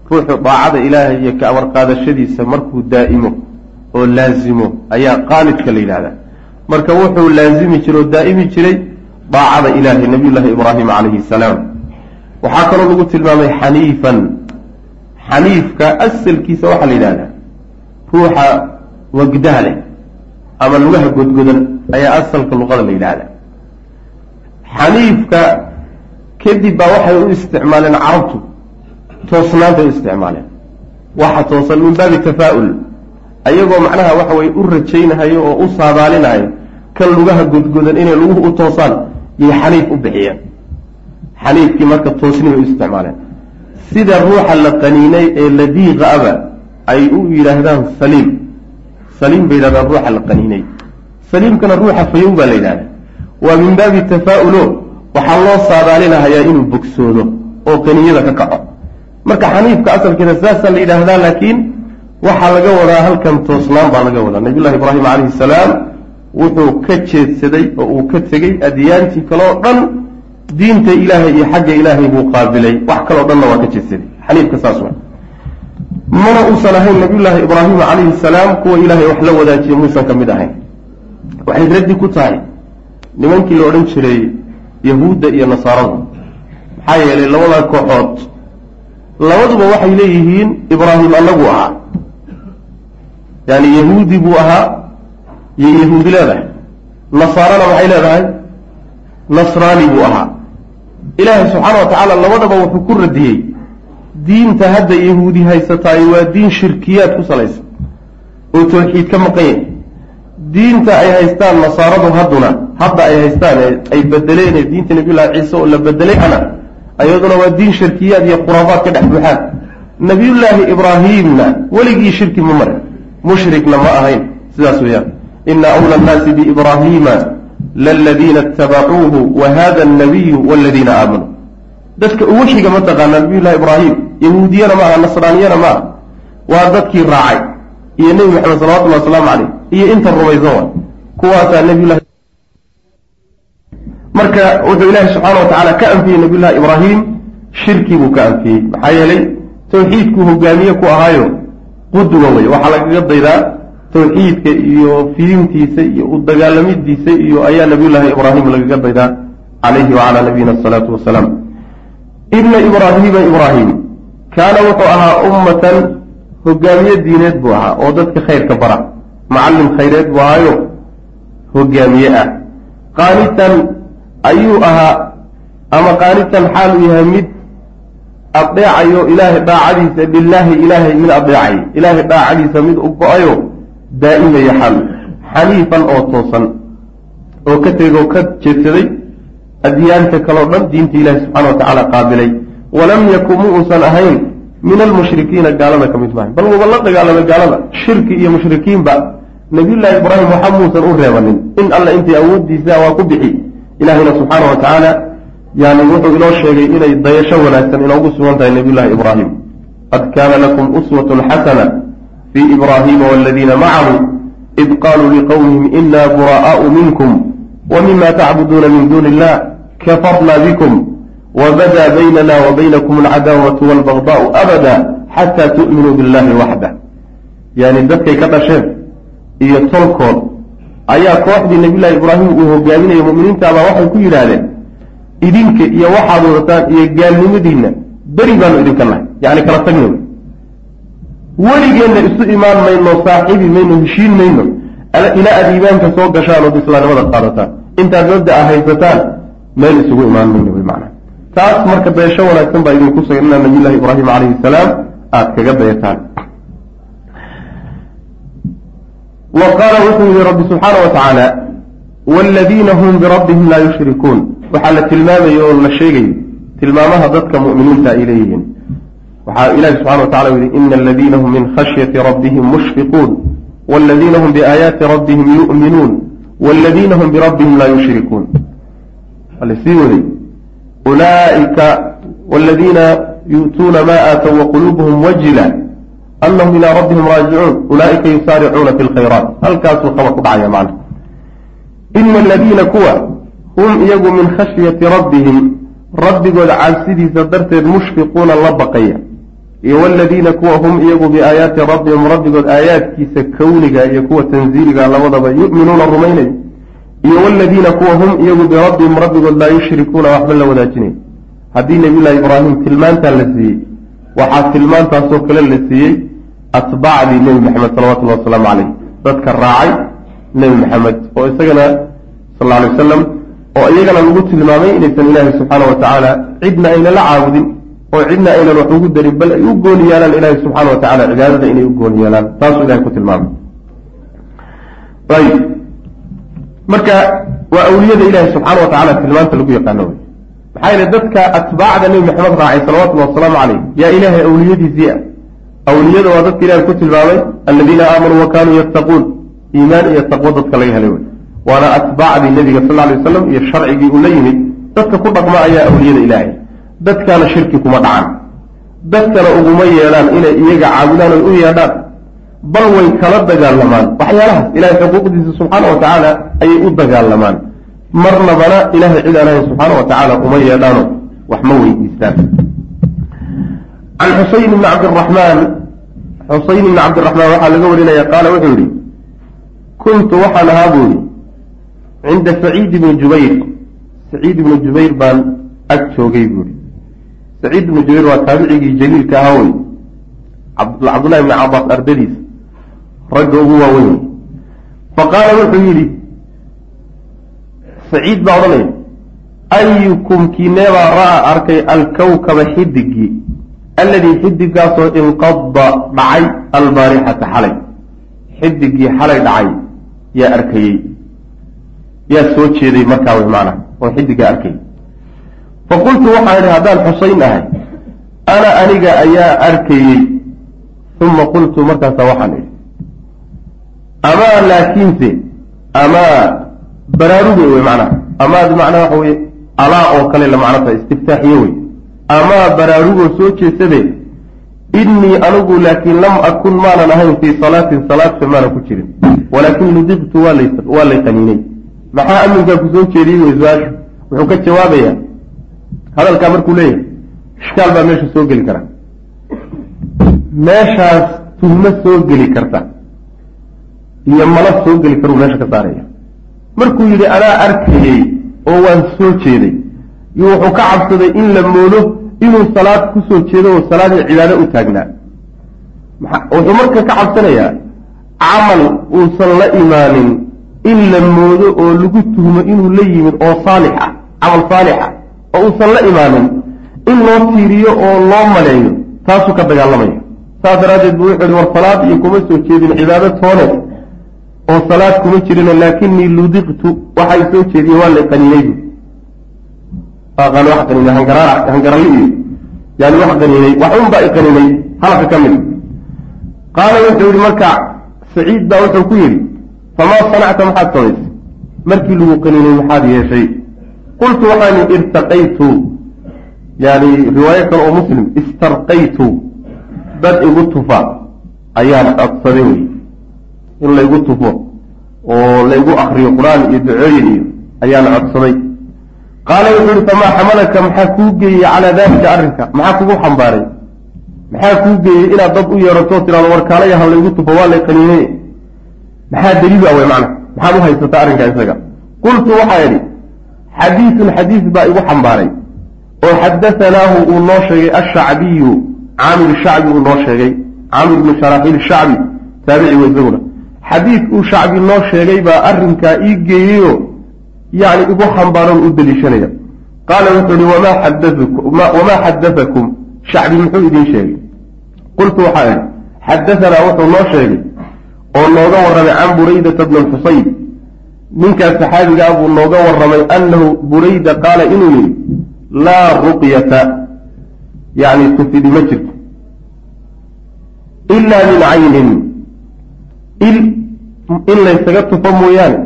Ruuxu daacada ilaahay iyo ka amarqaadashadiisa markuu daa'imo oo laazimo ayaa qaanidka la yidhahdaa. Marka wuxuu laazimi jiray oo daa'imi jiray daacada ilaahay nabiyullaahi ibraahim calayhi salaam. Waxaa kaloo lagu tilmaamay xaniifan. Xaniifka asalkiisa waxaa la yidhahdaa. Ruuxa wagdaha leh ama lugaha godgodan ayaa asalka luqada la yidhahdaa xaniifka kadib baa waxay u isticmaaleen carabtu toosnaantay u isticmaaleen. Waxa toosan min baabi tafaa'ul ayagoo macnaha waxa weye u rajaynahayo oo u saadaalinahayo kan lugaha godgodan inay luguhu u toosaan yay xaniif u bixiyeen xaniifkii marka toosni bay u isticmaaleen. Sida ruuxa la qaniinay ee ladiiqa aba ay u yidhaahdaan saliim saliim bay yidhahdaan ruuxa la qaniinay. Saliimkana ruuxa fayow baa la yidhahda waa min baabi tafaa'ulo waxaa loo saadaalinahayaa inuu bogsoodo oo qaniyada ka kaco. Marka xaniifka asalkeeda saasaa la yidhaahdaa laakiin waxaa laga wadaa halkan toosnaan baa laga wadaa. Nabiyullahi ibraahim calayhi salaam wuxuu ka jeedsaday oo uu ka tegey adyaantii kaleo dhan diinta ilaahay iyo xagga ilaahay buu qaabilay. Wax kaloo dhanna waa ka jeedsaday. Xaniifka saas wa mana uusan ahayn nabiyullaahi ibraahim calayhi salaam kuwa ilaahay wax la wadaajiye muusan ka mid ahayn. Waxay raddi ku tahay nimankii la odhan jiray yahuudda iyo nasaarada maxaa yeelay labadaa kooxood labaduba waxay leeyihiin ibraahim anagu ahaa. Yani yahuudi buu ahaa iyo yahuudi leedahay. Nasaarana maxay leedahay nasraani buu ahaa. Ilaahay subxaana wa tacaala labadaba wuxuu ku radiyey diinta hadda yahuudi haysataay waa diin shirkiyaad ku salaysan oo tawxiid ka maqan yahy diinta ay haystaan nasaaradu hadduna hadda ay haystaan ay bedeleen diinta nabiyullahi ciise oo la bedelay ana ayaduna waa diin shirkiyaad iyo khuraafaad ka dhex buuxaan. Nabiyullaahi ibraahimna weligii shirki ma marin mushrikna ma ahayn. Sidaas weeyaan. Ina awla annaasi biibraahiima laladiina itabacuuhu wa hada annabiyu waladiina aamanuu dadka ugu xiga mataqaanaa nabiyullahi ibraahim yahuudiyana ma aha nasraaniyana ma aha. Waa dadkii raacay iyo nebi maxamed salawatullahi wasalaamu caleyh iyo inta rumaysan wa kuwaasaa nabiyullahi marka wuxuu ilaahi subxaana wa tacaala ka anfiyey nabiyullahi ibraahim shirkii buu ka anfiyey. Maxaa yeelay tawxiidkuu hogaamiye ku ahaayo qudwa wey waxaa lagaga daydaa tawxiidka iyo fidintiisa iyo u dagaalamidiisa iyo ayaa nabiyullaahi ibraahim lagaga daydaa calayhi wacalaa nabiyina asalaatu wasalaam ibna ibraahiima ibraahim. Kaana wuxuu ahaa ummatan hogaamiye diineed buu ahaa oo dadka khayrka bara. Macallin khayreed buu ahaayo hogaamiye ah. Qaanitan ayuu ahaa ama qaanitan xaal uu yahay mid adeecayo ilaahay dhaacadiisa lilaahi ilaahay mid adeecay ilaahay dhaacadiisa mid u go'ayo daa'imaya xaal xaniifan oo toosan oo ka tegoo ka jeedsaday adyaanta kaleo dhan diinta ilaahi subxana wa tacaala qaabilay. Walam yakun mu uusan ahayn min almushrikiina gaalada ka mid maaha. Bal wuba la dagaalamay gaalada. Shirki iyo mushrikiinba nabiyullaahi ibraahim waxa muusan u reebanin. In alla intii awooddiisa waa ku bixi. Ilaahayna subxaana wa tacaala yani wuxuu inoo sheegay inay dayasho wanaagsan inoogu sugan tahay nabiyullahi ibraahim. Qad kaana lakum uswatun xasana fii ibraahima waladiina macahu id qaluu liqowmihim ina buraa'aau minkum min duuni illah kafarna bikum wbada baynana wa baynakum alcadaawatu walbagdaau abada xataa tu'minuu billahi waxda yani dadkay ka dhasheen iyo tolkood ayaa kooxdii nabiyullahi ibraahim uu hogaaminaya mu'miniintaabaa waxay ku yidhaahdeen idinka iyo waxaad wadataan iyo gaalnimadiinna beri baanu idinka nahay yani kala tagno weligeenna isu imaan mayno saaxiibi mayno heshiin mayno ilaa aad iimaanka soo gashaan ood islaamnimada qaadataan intaad mabda a haysataan meel isugu imaan mayno wy macna. Taas marka dayasho wanaagsan baa idinku sugan inaa nabiyullahi ibraahim calayhi salaam aada kaga dayataan wa qaala wuxuu yihi rabbi subxaana wa tacaala waaladiina hum birabbihim laa yushrikuun. Waxaa la tilmaamaya oo la sheegayo tilmaamaha dadka mu'miniinta ay leeyihiin. Waxaa ilahi subxana wa tacala yihi ina aladiina hum min khashyati rabbihim mushfiquun waladiina hum biaayaati rabbihim yu'minuun waladiina hum birabbihim laa yushrikuun waa lasii waday ulaaئika wاladiina yu'tuuna ma aatow waquluubuhum wajila anahum ilaa rabbihim raajicuun ulaaئika yusaaricuuna fi lkhayraat halkaasuu khabar ku dhacaya macna ina aladiina kuwa hum iyagu min khashyati rabbihim rabbigooda cabsidiisa darteed mushfiquuna la baqaya iyo waladiina kuwa hum iyagu biaayaati rabbihim rabbigood aayaadkiisa kowniga iyo kuwa tanziiliga labadaba yu'minuuna rumaynaya iyo waladiina kuwa hum iyagu birabbihim rabbigood laa yushrikuuna waxba la wadaajinay haddii nabiyullaahi ibraahim tilmaantaa la siiyey waxaa tilmaantaasoo kale la siiyey atbaacdii nebi maxamed salawatullahi wasalaamu caleyh dadka raacay nebi maxamed oo isagana sal alay wasalam oo iyagana lagu tilmaamay inaysan ilaahi subxaana wa tacaala cidna ayna la caabudin oo cidna aynan wax ugu darin bal ay u gooni yeelaan ilaahi subxaana wa tacala cibaadada inay u gooni yeelaan. Taasuu ilahay ku tilmaamay. Ayb marka waa awliyada ilaahi subxaana wa tacala tilmaanta lagu yaqaano wey maxaa yeele dadka atbaacda nebi maxamed raacay salawatullahi wasalaamu caleyh yaa ilaahay awliyadiisii ah awliyada waa dadka ilahi ku tilmaamay aladiina aamanuu wa kaanuu yattaquun iimaan iyo taqwo dadka laga helay wey waana atbaacdii nebiga sal alay wasalam iyo sharcigii uu la yimid dadka ku dhaqma ayaa awliyada ilaahay dadkana shirki kuma dhacan dadkana uguma yeedhaan inay iyaga caabudaan oy u yeedhaan bal way kala dagaalamaan. Waxyaalahaas ilahay xuquuqdiisa subxaana wa tacaala ayay u dagaalamaan. Marnabana ilahay cid aan ahayn subxaana wa tacaala uma yeedhaano. Wax ma weydiistaan. Can xusayn ibni cabdiraxmaan xusayn ibni cabdiraxmaan waxaa laga warinaya qaala wuxuu yihi kuntu waxaan ahaa buu yihi cinda saciid ibni jubayr. Saciid ibni jubayr baan ag joogay buu yihi saciid ibni jubayr waa taabicigii jaliilka ahaa wey cabdullahi ibni cabaas ardadiisa ragga ugu waaweyn. Faqaala wuxuu yidhi saciid baa odhanaya ayukum kiineebaa ra'aa arkay alkawkaba xidigii alladii xidiggaasoo inqada dhacay albaarixata xalay. Xidigii xalay dhacay yaa arkayey. Yaa soo jeeday markaa wey maanaa oo xidiggaa arkayay faqultu waxaan idhi haddaan xusayn ahay ana aniga ayaa arkayey uma qultu markaasa waxaan idhi amaa laakiinse amaa baraaruge wey macnaha amaa bimacnaa waxa weye alaa oo kale la macno tahay istiftaaxiye wey amaa baraarugoo soo jeesade innii anigu laakiin lam akun maanan ahayn fii salaatin salaadka maanan ku jirin walaakin ludiqtu waa lay qaniinay maxaa aminkaa ku soo jeediyey wey su'aashu wuxuu ka jawaabayaa hadalkaa markuu leeyahay ishkaal baa meesha soo geli kara. Meeshaas tuhmo soo geli karta iyo mala soo geli karuu meesha ka saaraya. Markuu yidhi anaa arkayey oo waan soo jeeday iyo wuxuu ka cabsaday in la moodo inuu salaad ku soo jeedo oo salaadii cibaado u taagnaa. Wuxuu marka ka cabsanayaa camal uusan la imaanin in la moodo oo lagu tuhmo inuu la yimid oo saalix ah camal saalix ah oo uusan la imaanin in loo tiiriyo oo loo maleeyo taasuu ka dagaalamaya saas daraaddeed buu wuxu yihi war salaad iyo kuma soo jeedin cibaado toone oo salaad kuma jirino laakinii ludiqtu waxay soo jeediye waa la aqaan wax qaniye hangarali iyo yani wax qaniinay wax unbaa i qaniinay halka ka mid. Qaala wuxuu yihi marka saciid baa wuxuu ku yidhi famaa sanacta maxaad samaysay markii lagu qaniinay maxaad yeeshay qultu waxaan irtaqaytu yani riwaayo kale oo muslim istarqaytu dad igu tufa ayaan codsaday wey in laygu tufo oo laygu akriyo qur'aan iyo ducooyin iyo ayaan codsaday qaala wuxuu ihi famaa xamalaka maxaa kuu geeyey calaa daalika arrinka maxaa kugu xambaaray maxaa kuu geeyey inaad dad u yeeratoo tidhahdo warkaalaya ha laygu tufo waa lay qaniinay maxaa daliil a wey macna maxaad u haysataa arrinkaa isaga qultu waxaa idhi xadiidun xadiis baa igu xambaaray oo xadahanaahu uu noo sheegay ashacbiyu caamir shacbi uu noo sheegay caamir bnu sharaaxiil shacbi taabici wey isaguna xadiid uu shacbi noo sheegay baa arrinkaa ii geeyeyo yani igu xambaaron u deliishanaya. Qaala wuxuu ihi wamaa xadaakum shacbi muxuu idiin sheegay. Qultu waxaa idhi xadahanaa wuxuu noo sheegay oo nooga warramay can buraydata bni lxusayn ninkaas saxaabigaa buu nooga warramay annahu burayda qaala inuu yihi laa ruqyata. Yani tufidi ma jirto. Ilaa min caynin. Il in laysaga tufo mooyaane.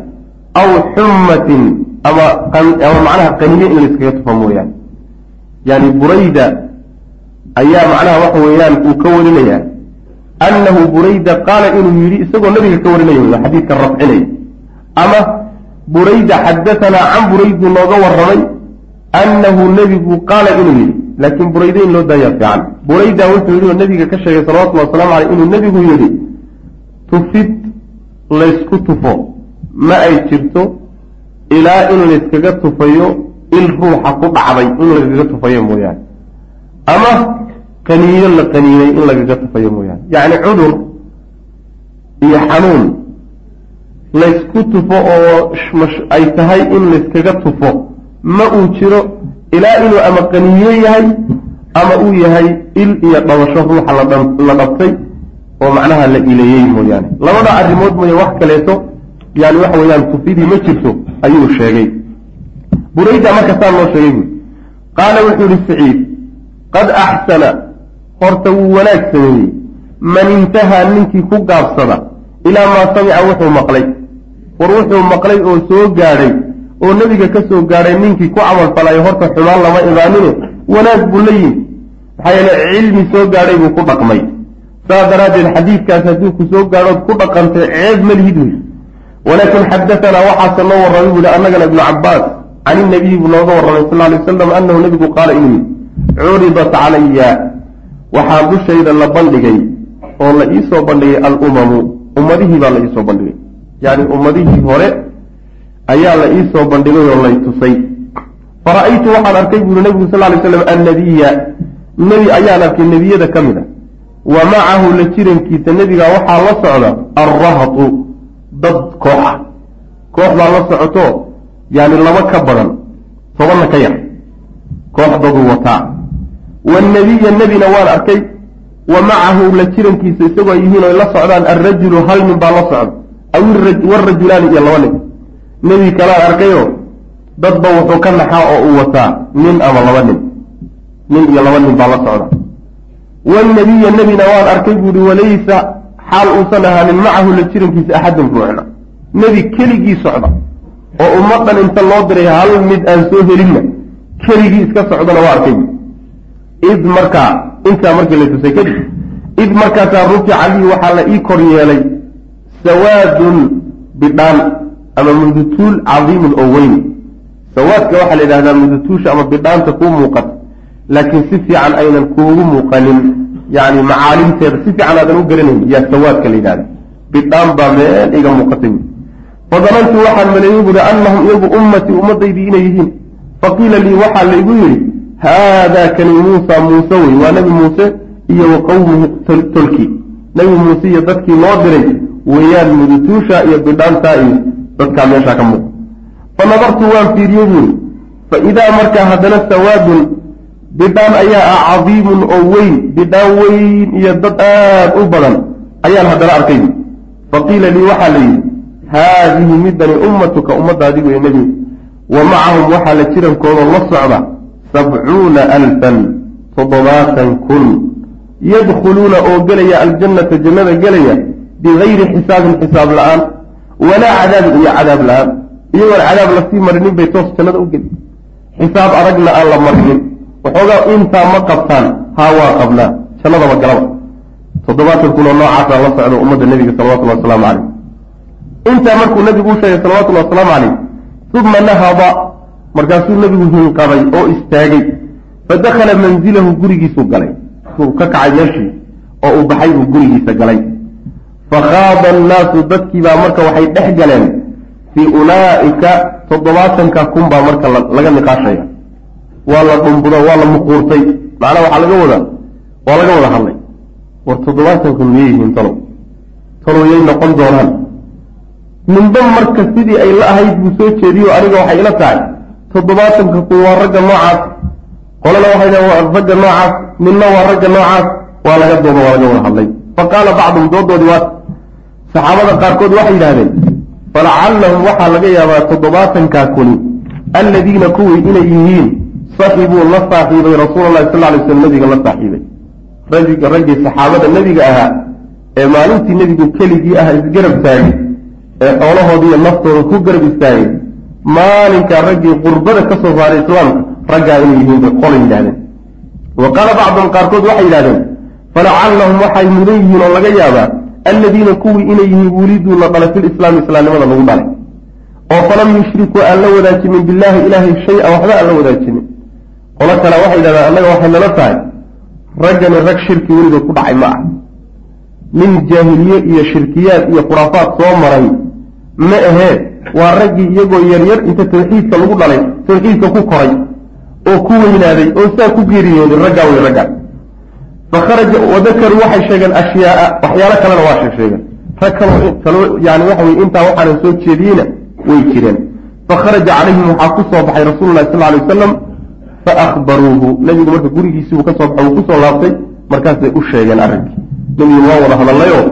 Aw xummatin. Ama ama macnaha qaniye in layskaga tufo mooyaane. Yani burayda ayaa macnaha waxa weeyaan uu ka warinayaa. Annahu burayda qaala inuu yidhi isagoo nabiga ka warinaya xadiidka rafcinaya ama burayda xadahanaa can burayduu nooga warramay annahu nebigu qaala inuu yidhi laakiin burayda in loo daayaa fiican. Burayda wuxuu yidhi oo nabiga ka sheegay salawatullhi waslamu caleyh inuu nebigu yidhi tufid laysku tufo ma ay jirto ilaa in layskaga tufayo il ruuxa ku dhacday in lagaga tufayo mooyaane. Ama qaniino la qaniinay in lagaga tufayo mooyaane. Yacni cudur iyo xanuun laysku tufo oo ay tahay in layskaga tufo. Ma uu jiro ilaa inuu ama qaniino yahay ama uu yahay il iyo dhabasho ruuxa la dhabtay oo macnaha la ileeyey mooyaane. Labada arrimood mooya wax kaleeto yani waxa weeyaan tufidii ma jirto ayuu sheegay. Burayda marka saa loo sheegay buui qaala wuxuu yihi saciid qad axsana. Horta wuu wanaag sameeyey. Man intahaa ninkii ku gaabsada ilaa maa samica wuxuu maqlay war wuxuu maqlay oo soo gaadhay oo nebiga ka soo gaadhay ninkii ku camalfalayo horta xumaan lama imaanine wanaag buu la yimi maxaa yeele cilmi soo gaadhay buu ku dhaqmay. Saas daraaddeed xadiidkaas hadduu ku soo gaadhood ku dhaqantay ceeb ma lihid wey. Walaakin xadatanaa waxaase noo warramay buu yihi annagana ibnu cabbaas can inabiyi buu nooga warramay sal alay wasalam annahu nebigu qaala inuu yidhi curidat calaya waxaa dushayda la bandhigay oo la iisoo bandhigay alumamu ummadihii baa la iisoo bandhigay yacni ummadihii hore ayaa la iisoo bandhigay oo lay tusay. Fara-aytu waxaan arkay buuri nebigu sal lay slam annabiya nebi ayaan arkay nebiyada ka mid a wa macahu la jirankiisa nebigaa waxaa la socda alrahatu dad koox ah. Koox baa la socoto yani laba ka badan tobanna ka yar koox daduu wataa waannebiya nebina waan arkay wa macahu la jirankiisa isagoo ay yihiin oy la socdaan alrajulu hal nin baa la socda aw warajulaani iyo laba nin. Nebi kalaan arkayo dadba wuxuu ka naxaa oo uu wataa nin ama laba nin. Nin iyo laba nin baa la socda. Waalnebiya nebina waan arkay buuhi walaysa xaal uusan ahaanin macahu la jirankiisa axadun ruuxna nebi keligii socda oo ummadan inta loo diray hal mid aan soo helinna keligii iska socdana waa arkay. Id markaa intaa markii la tusay kadib id markaasaa rufica lii waxaa la ii kor yeelay sawaadun bidhaan ama mudutuul cadiimun oo weyn. Sawaadka waxaa la yidhahdaa mudutuusha ama bidhaanta kuu muuqata. Laakiin si fiican aynan kuugu muuqanin yani macaalimteeda si fiican aadan u garanayn yaa sawaadka la yidhahda bidhaan baa meel iga muuqatay. Fadanantu waxaan maleeyey buuri annahum iyagu ummatii ummadaydii inay yihiin. Faqiila lii waxaa laygu yidhi haadaa kani muusa muuse wey waa nebi muuse iyo wa qowmuhu tolkii nebi muuse iyo dadkii loo diray weeyaan mudutuusha iyo bidhaantaa iyo dadkaa meeshaa ka muuqa fa nadartu waan fiiriyey buuri. Fa idaa markaa haddana sawaadun bidhaan ayaa ah cadiimun oo weyn bidhaan weyn iyo dad aad u badan ayaan haddana arkay faqiila lii waxaa la yidhi haadihi midani ummatuka ummadaadi wey nebi. Wa macahum waxaa la jirankooda la socda sabcuuna alfan toddobaatan kun. Yadkhuluuna oo gelaya aljannata jannada gelaya bigayri xisaabin xisaab la'aan walaa cadaabin iyo cadaab la'aan iyagoon cadaab la sii marinin bay toos jannada u geli xisaab aragna aan la marinin waxoogaa intaa ma qabtaan haa waa qabnaa jannadaba galaba toddobaatan kun oo noocaasa la socdo ummadda nebiga salawatullhi wasalaamu caleyh intaa markuu nebigu u sheegay salawatullahi wasalaamu caleyh uma nahada markaasuu nebigu hinqaday oo istaagay fadakhala manzilahu gurigiisuu galay ka kacay meeshii oo uu baxay buu gurigiisa galay fakhaada annaasu dadkiibaa marka waxay dhex galeen fii ulaa'ika toddobaatanka kun baa marka laga niqaashaya waa la dhumbudo waa la muquurtay macnaha waxaa laga wada waa laga wada hadlay war toddobaatan kun miyay yihiin talow talow yay noqon doonaan ninba marka sidii ay la ahayd buu soo jeediyo aniga waxay ila tahay toddobaatanka kun waa ragga noocaas qolana waxay dhahen waa ragga noocaas ninna waa ragga noocaas waa laga doodo waa laga wada hadlay fa qaala bacduhum doodoodii waa saxaabada qaarkood waxay yidhahdeen falacallahum waxaa laga yaabaa toddobaatankaa kuni alladiina kuwii inay yihiin saxibuu la saaxiibay rasuula allahi sal lay slam nabiga la saaxiibay. Raggii saxaabada nebiga ahaa ee maalintii nebigu keligii ah isgarab taagay ee xoolahoodiiyo naftooda ku garab istaagay maalinkaa raggii qurbada ka soo saaray islaamka raggaa inay yihiin bay qola yidhahdeen wa qaala bacduhum qaarkood waxay yidhahdeen falacallahum waxay mudan yihiin oo laga yaabaa alladiina kuwii inay yihiin wuliduu la dhalay filislaami islaamnimada lagu dhalay. oo falam yushrikuu aan la wadaajinin billaahi ilaahay shay-a waxba aan la wadaajinin. qolo kale waxay yidhahdeen annaga waxay nala tahay raggani rag shirki weligood ku dhacay ma ah nin jaahiliye iyo shirkiyaad iyo khuraafaad soo maray ma ahee waa raggii iyagoo yaryar inta tawxiidka lagu dhalay tawxiidka ku koray oo ku weynaaday oo saa ku geeriyooday raggaa wey raggaa fakharaja wadakaruu waxay sheegeen ashyaaa waxyaalo kalena waa sheeg sheegeen rag kaloo yani waxa weye intaa waxaanan soo jeediyeyna way jireen fakharaja calayhim waxaa ku soo baxay rasuulu lahi sal alay wasalam faahbaruuhu nebigu marka gurigiisiibuu ka soo baxay wuu ku soo laabtay markaasay u sheegeen arrinkii nebigu waa wada hadallayoo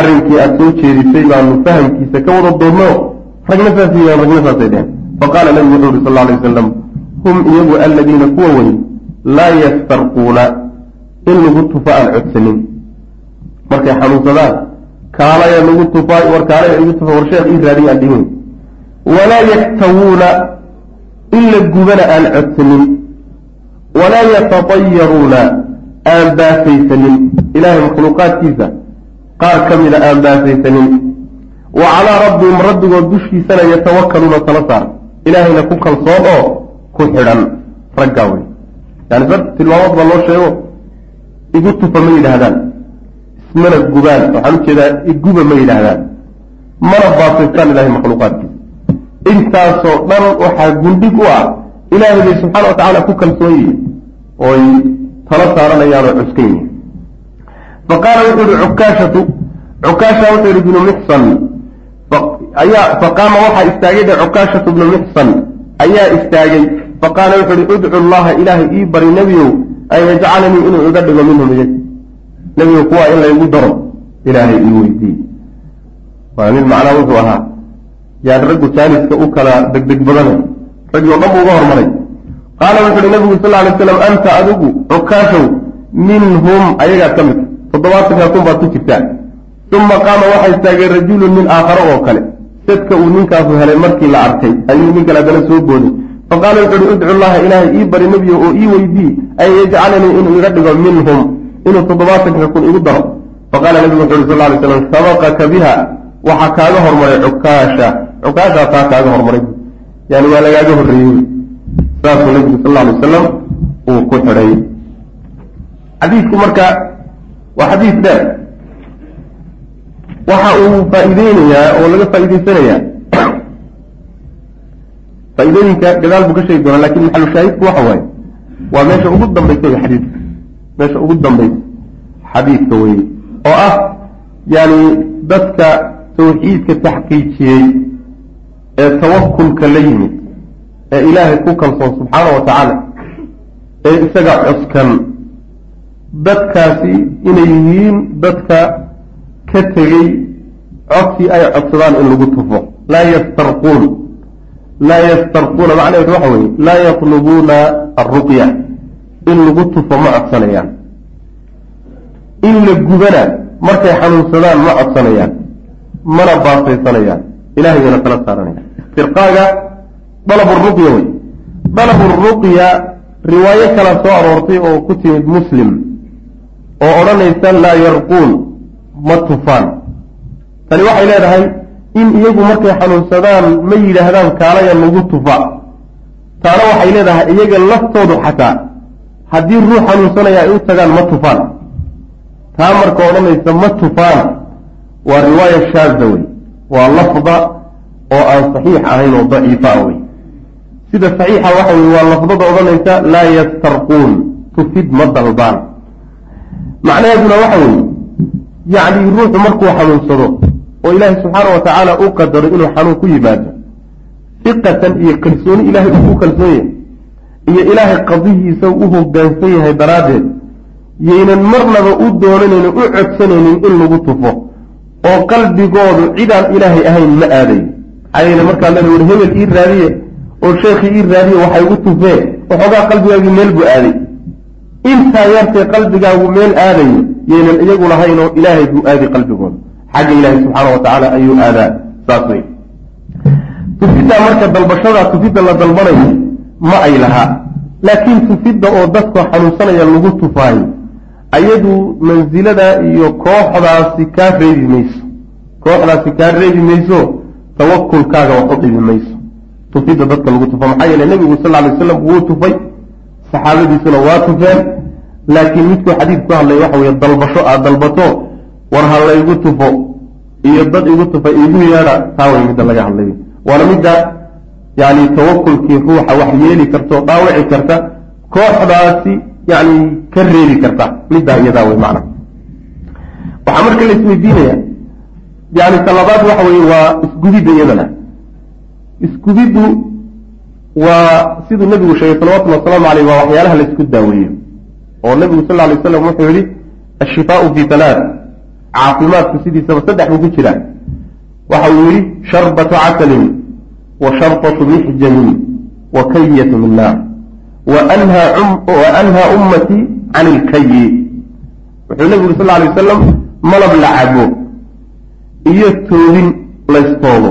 arrinkii aada soo jeedisay baanu fahamkiisa ka wada doonno ragna saas yihiin ragna saasay dheheen faqaala nebigu wuxuu yuri sal alay wasalam hum iyagu aladiina kuwa wey laa yastarquuna in lagu tufa aan codsanin. Markay xanuunsadaan kaalaya lagu tufa war kaalaya igu tufa war sheekh ii raadiy aan dhihin. Walaa yaktawuuna in la gubana aan codsanin. Walaa yatatayaruuna aan baasaysanin. Ilaahay makhluuqaadkiisa qaar ka mida aan baasaysanin. Wa calaa rabbihim rabbigood dushiisana yatawakaluuna tala saar. Ilaahayna ku kalsoon oo ku xidhan. Raggaa wey yani sa tilmaamood baa loo sheego igu tufa ma yidhaahdaan. Ismana gubaan waxaan u jeedaa iguba ma yidhaahdaan. Mana baasaystaan ilahay makhluuqaadkiisa intaasoo dhan waxaa gundhig u ah ilaahay bay subxaana wa tacaala ku kalsoon yihiin ooy tala saaranayaan oo cuskan yihiin. Fa qaala wuxuu yihi cukaashatu cukaasha wuxuu yihi bnu mixsan. Ayaa faqaama waxaa istaagay dhe cukaashatu bnu mixsan ayaa istaagay. Faqaala wuxuu yihi udcu llaha ilaahay ii bari nebiyow an yajcalanii inuu iga dhigo minhum iyag nebigu kuwaa in laygu daro ilaahay ii weydiiye waa nin macnaa wuxuu ahaa yaan raggu jaaniska u kala degdeg badana raggii o dhan buu uga hormaray. Qaala wuxu uhi nabigu sal alay slam anta adigu cukaashow minhum ayagaad ka mid toddobaatanka kun baad ku jirtaa. Uma qaama waxaa istaagay rajulun nin aakharo oo kale sadka uu ninkaasu helay markii la arkay ayuu nin kale haddana soo booday faqaala wuxu uhi udcu llaha ilaahay ii bari nebiyo oo ii weydii an yajcalanii inuu iga dhigo minhum inuu toddobaatanka kun igu daro faqaala nebigu wuxu uhi sal lay slam sabaqaka biha waxaa kaaga hormaray cukaasha cukaashaa taa kaaga hormaray yani waa lagaaga horreeyey saasuu nebigu sal alay wasalam uu ku xidhay xadiidku marka waa xadiis dheer waxa uu faa-ideynayaa oo laga faa-iideysanayaa faa-idooyinka gadaal buu ka sheegi doonaa laakiin maxalu shaahidku waxa waaye waa meesha ugu dambaysa wey xadiidka. Meesha ugu dambaysa xadiidka weye oo ah yani dadka tawxiidka taxqiijiyey ee tawakulka la yimid ee ilaahay ku kalsoon subxaana wa tacaala ee isaga cuskan. Dadkaasi inay yihiin dadka ka tegey codsi ay codsadaan in lagu tufo. Laa yastarquun laa yastarquuna macnaheedu waxa weeye laa yatlubuuna alruqya in lagu tufo ma codsanayaan. In la gubana markay xanuunsadaan ma codsanayaan. Mana baasaysanayaan. Ilahay kala saaranayaan firqaaga dalaburuqya wey dalaburuqya riwaayo kala soo aroortay oo ku timid muslim oo odhanaysa laa yarquun ma tufaan. Tani waxay leedahay in iyagu markay xanuunsadaan ma yidhaahdaan kaalaya lagu tufa. Taana waxay leedahay iyaga laftoodu xataa haddii ruux xanuunsanaya ay u tagaan ma tufaan. Taa marka odhanaysa ma tufaan. Waa riwaaya shaada wey waa lafda oo aan saxiix ahayn oo daciifa ah wey sida saxiixa waxa weye waa lafdada odhanaysa laa yastarquun tufid ma dalbaan macnaheeduna waxa weeye yacni ruuxu markuu xanuunsado oo ilaahay subxaana wa tacaala u qadaro inuu xanuun ku yimaado. Fiqatan iyo kalsooni ilahay uu ku kalsoon yahay iyo ilaahay qadihiisa u hoggaansan yahay daraaddeed. Yaynan marnaba u doonanaynin u codsanaynin in lagu tufo. Oo qalbigoodu cidaan ilaahay ahayn ma aaday. Maxaa yeele markaa leeda war hebel ii raadiye oo sheekhii ii raadiye waxay ugu tufee waxoogaa qalbigaagii meel buu aaday. Intaa yartee qalbigaagu meel aadayo yaynan iyagu lahayn oo ilaahay buu aadi qalbigooda xagga ilaahay subxaana wa tacaala ayuu aadaa. Saas wey tufiddaa marka dalbashadaa tufidda la dalbanayo ma ay lahaa. Laakiin tufidda oo dadka xanuunsanaya lagu tufaayo ayadu mansilada iyo kooxdaasi kaa reebi mayso. Kooxdaasi kaa reebi mayso tawakulkaaga wax u dhibi mayso. Tufidda dadka lagu tufo maxaa yeele nebigu sal alay slam wuu tufay saxaabadiisuna waa tufeen. Laakiin midkuu xadiid ku hadlay waxa weye dalbasho aad dalbato war ha laygu tufo iyo dad igu tufa igu yeedha taa way midda laga hadlay. Waana midda yani tawakulkii ruuxa wax yeeli karta dhaawici karta kooxdaasi yani ka reebi karta. Middaa iyadaa wey macna. Waxaa marka la isweydiinaya yani talabaad waxa weye waa isgubidda iyadana. Isgubiddu waa siduu nebigu sheegay salawatullhi wasalaamu aleyh waa waxyaalaha la isku daaweeyo. Oo nebigu sal ly slam wuxuu yihi ashifaau fi talaat caafimaadku sidiisaba saddex ku jiraa waxa uu yihi sharbatu casalin wa sharbatu mixjamin wa kayatu min naar. Wa anhaa ummatii can ilkayi wuxuu nebigu yuri sal lay wasalam malab la cabo iyo toobin laystoodo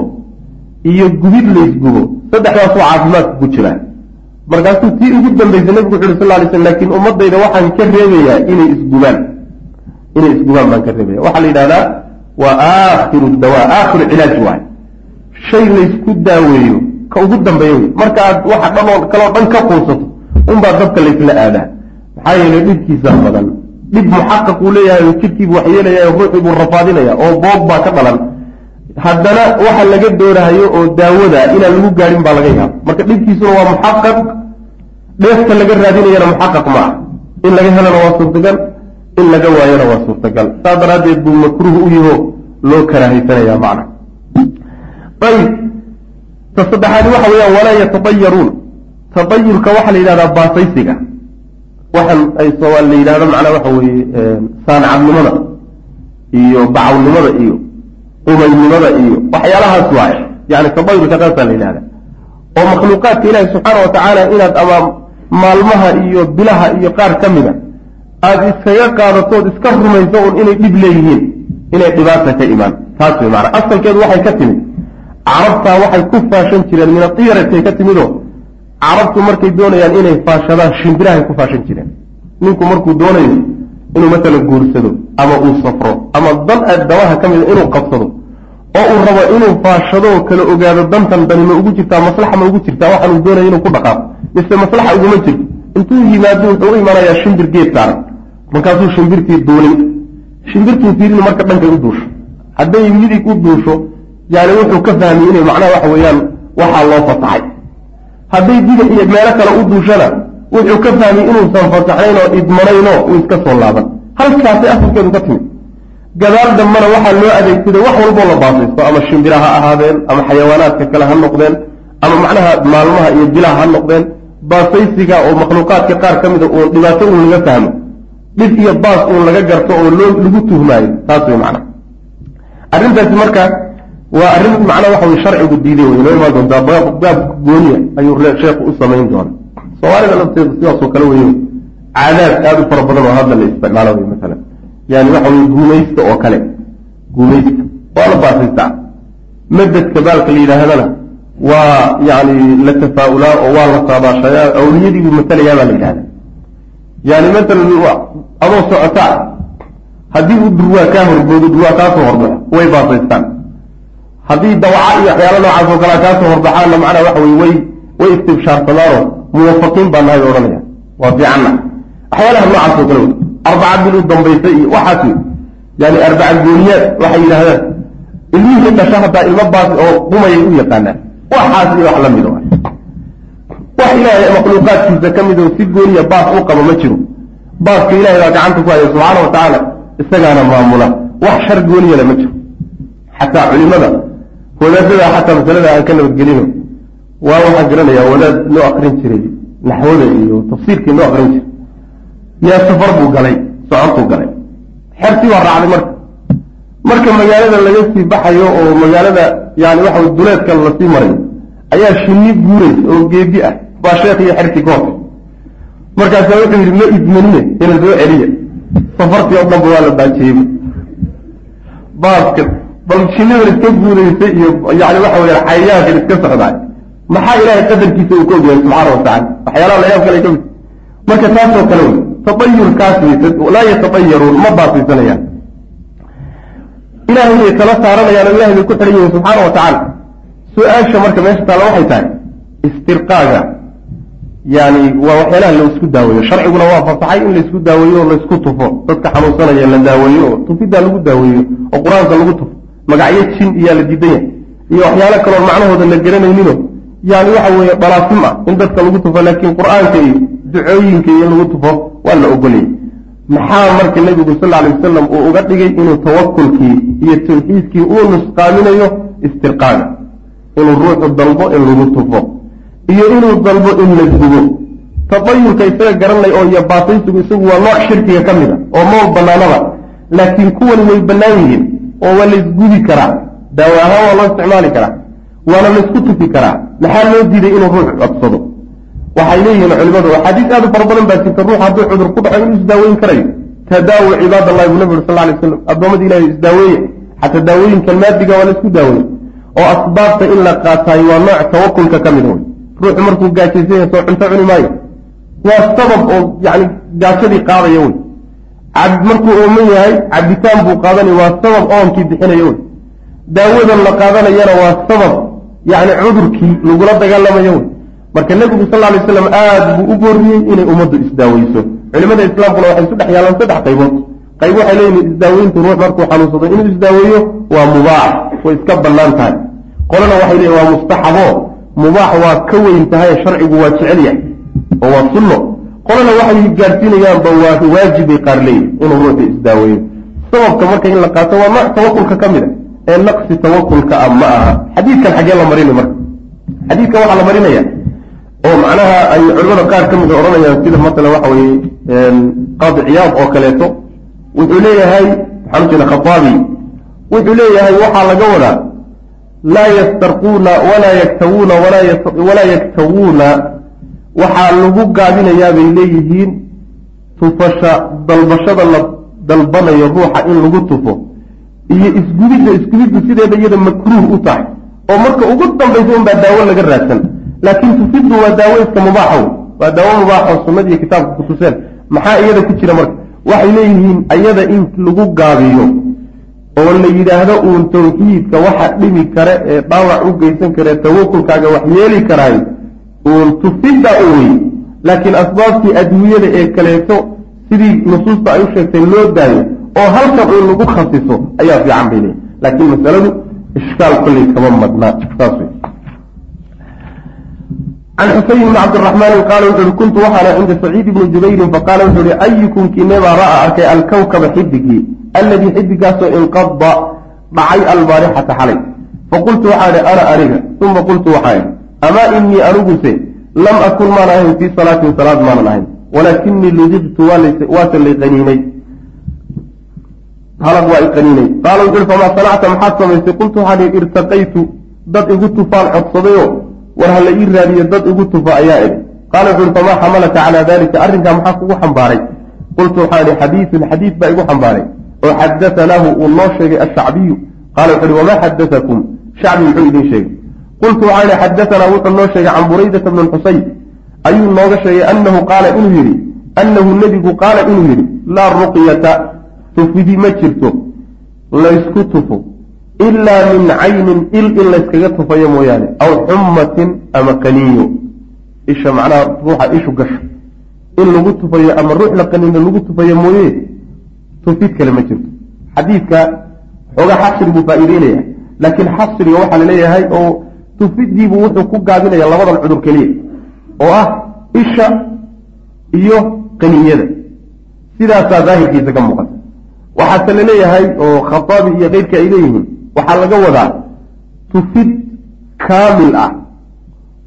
iyo gubid laysgubo saddexdaasoo caafimaadka ku jiraa markaasuu tii ugu dambaysay nebigu wuxu uhi sal lay slam laakiin ummadayda waxaan ka reebayaa inay isgubaan inay isgubaan baan ka reebaya. Waxaa la yidhahdaa waa aakhiru dawaa aakhiru cilaaj waay. Shay laysku daaweeyo ka ugu dambeeya wey marka aad waxa dhanoo kaloo dhan ka quusato unbaa dabka laysla aadaa. Maxaa yeelay dhibkiisaa badan dhib muxaqaq uu leeyahay oo jidhkiibu wax yeelaya ruuxii buu rafaadinaya oo boog baa ka dhalan. Haddana waxa laga doonahayo oo daawada inaan lagu gaadhin baa laga yaaba marka dhibkiisuna waa muxaqaq dheefta laga raadinayana muxaqaq ma ah in laga helana waa suurtagal in laga waayona waa suurtagal. Saas daraaddeed buu makruuh u yaho loo karaahaysanaya macna. Ayib. Ta saddexaadi waxa weeyaan walaa yatadayaruun. Tadayurka waxaa la yidhahdaa baasaysiga. Waxan ay soomaali la yidhahdo macnaa waxa weeye saancadnimada iyo bacawnimada iyo umaynimada iyo waxyaalahaas waaye. Yani tadayurka qaasaa la yidhahda oo makhluuqaadka ilaahi subxaana wa tacaala inaad ama maalmaha iyo bilaha iyo qaar ka mida aada iskaga qaadatood iska rumayso un inay dhib leeyihiin inay dhibaata ka imaan. Taas wey maanaa asalkeedu waxay ka timid. Carabtaa waxay ku faashan jireen min atiyaratkay ka timidoo carabtu markay doonayaan inay faashadaan shimbirahay ku faashan jireen. Ninku markuu doonayo inuu matalan guursado ama uu safro ama dan dawaha ka mida inuu qabsado oo uu rabo inuu faashadoo kala ogaado dantan dani ma ugu jirtaa maslaxa ma ugu jirtaa waxaanuu doonaya inuu ku dhaqaaqo. Mise maslaxa uguma jirto. Intuu yimaado wuxuu u imanayaa shimbir geed saaran markaasuu shimbirtii duulin shimbirtuu fiirin marka dhankay u duusho. Hadday midig u duusho yani wuxuu ka fahmiyey inay macnaha waxa weeyaan waxaa loo fasaxay hadday bidix iyo meelo kale u duushana wuxuu ka fahmiyey inuusan fasaxnayn oo idmanaynoo uu iska soo laaban. Halkaasay asalkeedu ka timid. Gadaal dambana waxaa loo adeegsaday wax walboo la baasaysto ama shimbira ha ahaadeen ama xayawaanaadka kale ha noqdeen ama macnaha maalmaha iyo bilaha ha noqdeen. Baasaysiga oo makhluuqaadka qaar ka mida uun dhibaato uun laga fahmo dhib iyo baas uun laga garto oo loo lagu tuhmaayo taas wey macnaha arrintaasi marka waa arrin macnaa waxa wey sharcigu diiday wey noo imaan doontaa baab gooniya ayuu sheekhu u samayn doona soomaalida lafteedu sidaasoo kale weeye caadaad aada u fara badan oo hadda la isticmaalo wey masalan. Yani waxa weye guumaysta oo kale. Guumaysta. Waa la baasaystaa madadka baalka la yidhaahdana waa yani la tafaa-ulaa oo waa la saabaashayaa awliyadiibuu matalayaa baa la yidhahda yani masalan adoo socotaa haddii u durwaa kaa horboodo durwaa kaasoo horbaxo way baasaystaan haddii dawaca iyo waxyaala noocaas oo kalea kaasoo horbaxaanna macnaa waxa wey way way istibshaarsamaanoo muwafaqiin baa nahay odhanaya. Waa fiicanna waxyaalaha noocaas oo kale wey. Arbaca bil u dambaysa iyo waxaas wey. Yani arbaca gooniyaad waxay yidhaahdaan ilmihii dhasha haddaa ilmo baasi oo qumayay u yaqaanaan. Waxaas iyo wax la mido wax ilaahay makhluuqaadkiisa ka mid oo si gooniya baas u qabo ma jiro. Baaska ilahay baa gacanta ku haya subxaana wa tacaala isagaana maamula. Wax shar gooniyale ma jiro. Xataa culimada wadaadada xataa masalada aan ka nabadgelino. Waa waxaan garanayaa wadaad noo akrin jiray naxwada iyo tafsiirkii noo akrin jiray. Yaa safar buu galay socontuu galay. Xertii waa raacday marka. Marka magaalada laga sii baxayo oo magaalada yani waxa duleedka la sii marayo ayaa shinni guurays oo geedi ah. Baa sheekh iyo xertii goorta markaasaa wuxuu yidhi ma idmanine ina soo celiya safartii oo dhanba waa la baajiyey baaska bal shinnidan iska guuraysay iyo yani waxa weya xayayaankan iska socdaay maxaa ilaahay qadarkiisa uu ka ogyahay subxaana watacala waxyaalaha layaab kale ka mid. Marka taasoo kale wey taayurkaas laa yataayaruun ma baasaysanayaan ilahay bay tala saaranayaan oo ilahay bay ku xihan yihiin subxaana wa tacaala su'aasha marka meesha taalla waxay tahay istirqaaga. Yani waa waxyaalaha la isku daaweeyo. Sharciguna waa fasaxay in la isku daaweeyo oo laysku tufo. Dadka xanuunsanaya la daaweeyo oo tufidaa lagu daaweeyo oo qur'aanka lagu tufo. Magacyo jin iyaa la diidan yahay iyo waxyaalo kaloon macnahooda la garanaynino yani waxa weeye dhalaasim ah in dadka lagu tufo laakiin qur'aanka iyo ducooyinka iyo in lagu tufo waa la ogolayay maxaa marka nebigu sal alay wasalam uu uga dhigay inuu tawakulkii iyo tawxiidkii uu nusqaaminayo? Istirqaaga inuu ruuxu dalbo in lagu tufo. Iyo inuu dalbo in la gubo tadayurka isaga garanay oo iyo baataysigu isagu waa nooc shirkiga ka mid a oo mawl banaanada laakiin kuwani way bannaan yihiin oo waa laysgubi karaa. Daawo ahaan waa loo isticmaali karaa. Waana laysku tufi karaa. Maxaa loo diiday inuu ruux codsado? Waxay leeyihiin culimadu axaadiis aad u fara badan baa jirta. Ruux hadduu cudur ku dhaco inuu isdaaweyn karayo. Tadaawu cibaad allahi buu nabi uri sal lay slam addoommada ilahi isdaaweeye xataa daawooyinkan maadiga waa la isku daaweeye oo asbaabta in la qaataayo waa nooc tawakulka ka mid wey ruuxu markuu gaajaysan yahay soo cunto cuni maayo. Waa sabab oo yani gaajadii qaadaya wey markuu ooman yahay cabitaan buu qaadanaya waa sabab oonkii bixinaya wey daawadan la qaadanayana waa sabab yani cudurkii lagula dagaalamayo wey marka nebigu sal lay slam aada buu u booriyey inay ummaddu isdaaweyso. Culimada islaamkuna waxay isu dhex yaalaan saddex qaybood. Qayb waxay leeyihiin isdaaweyntu ruux markuu xanuunsado inuu isdaaweeyo waa mubaax way iska bannaan tahay qolana waxay leeyihiin waa mustaxabo mubaax waa ka weyn tahay sharcigu waa jecel yahay oo waa sunno. Qolana waxay gaadhsiinayaanba waa waajib bay qaar leeyihiin inuu ruuxu isdaaweeyo sababka marka in la qaato waa nooc tawakulka ka mid a ee naqsi tawakulka ah ma aha. Xadiidkan xaggee la marinay marka. Xadiidkan waxaa la marinaya oo macnaha ay culimada qaar ka mida odhanayaan sida masalan waxa weye qaadi ciyaad oo kaleeto. Wuxuu leeyahay maxaan ujeeda khataabi wuxuu leeyahay waxaa laga wadaa laa yastarquuna walaa yaktawuuna walaa yaktawuuna. Waxaa lagu gaabinayaa bay leeyihiin tufasha dalbashada la dalbanayo ruuxa in lagu tufo iyo isgubidda isgubiddu sideeda iyada makruuh u tahay oo marka ugu dambaysa unbaa daawo laga raadsan. Laakiin tufiddu waa daawo iska mubaaxow waa daawo mubaaxo sunnadiiyo kitaabka kutuseen maxaa iyada ku jira marka? Waxay leeyihiin ayada in lagu gaabiyo oo la yidhaahdo uun tawxiidka waxa dhimi kare ee dhaawac u geysan kare tawakulkaaga wax yeeli karaayo uun tufidda u wey laakiin asbaabtii adduunyada ee kaleeto sidii nusuusta ay u sheegtay loo daayo oo halkan uun lagu khasiso ayaa fiican bay leeyihiin laakiin masaladu ishkaal kolley kama madnaa saas wey can xuseyn bni cabdiraxmaani qaala wuxu uhi kuntu waxaana cinda saciid ibni jubayrin faqaala wuxuu ihi ayukum kineebaa ra'a arkay alkawkaba xidigii alladii xidigaasoo inqada dhacay albaarixata xalay faqultu waxaa idhi ana aniga uma qultu waxaa idhi amaa inii aniguse lam akun maan ahayn fii salaatin salaad maanan ahayn walaakinii ludiqtu waase lay qaniinay halag waa i qaniinay qaala wuxu uhi famaa sanacta maxaad samaysay qultu waxaan ihi irtaqaytu dad igu tufaan codsadayo war ha la ii raadiyo dad igu tufa ayaa idhi qaala wuxu uhi famaa xamalaka calaa dalika arrinkaa maxaa kugu xambaaray qultu waxaan ihi xadiidun xadiid baa igu xambaaray oo xadatanaahu uu noo sheegay ashacbiyu qaala wuxu uhi wamaa xadatakum shacbi muxuu idin sheegay. Qultu waxaan ihi xadatanaa wuxuu noo sheegay can buraydata bni xusayn ayuu nooga sheegay annahu qaala inuu yidhi annahu nebigu qaala inuu yidhi laa ruqyata tufidi ma jirto laysku tufo ilaa min caynin il in layskaga tufayo mooyaane aw xummatin ama qaniinyo. Isha macnaha ruuxa ishu gasho. In lagu tufayo ama ruux la qaniino lagu tufayo mooye tufid kale ma jirto xadiidka xoogaa xasri buu faa-iideynaya laakiin xasriga waxaa la leeyahay oo tufidiibuu wuxuu ku gaabinaya labadan cudur keliya. Oo ah isha iyo qaniinyada. Sidaasaa daahirkiisa ka muuqata. Waxaase la leeyahay oo khataabi iyo keyrka ay leeyihiin waxaa laga wadaa tufid kaamil ah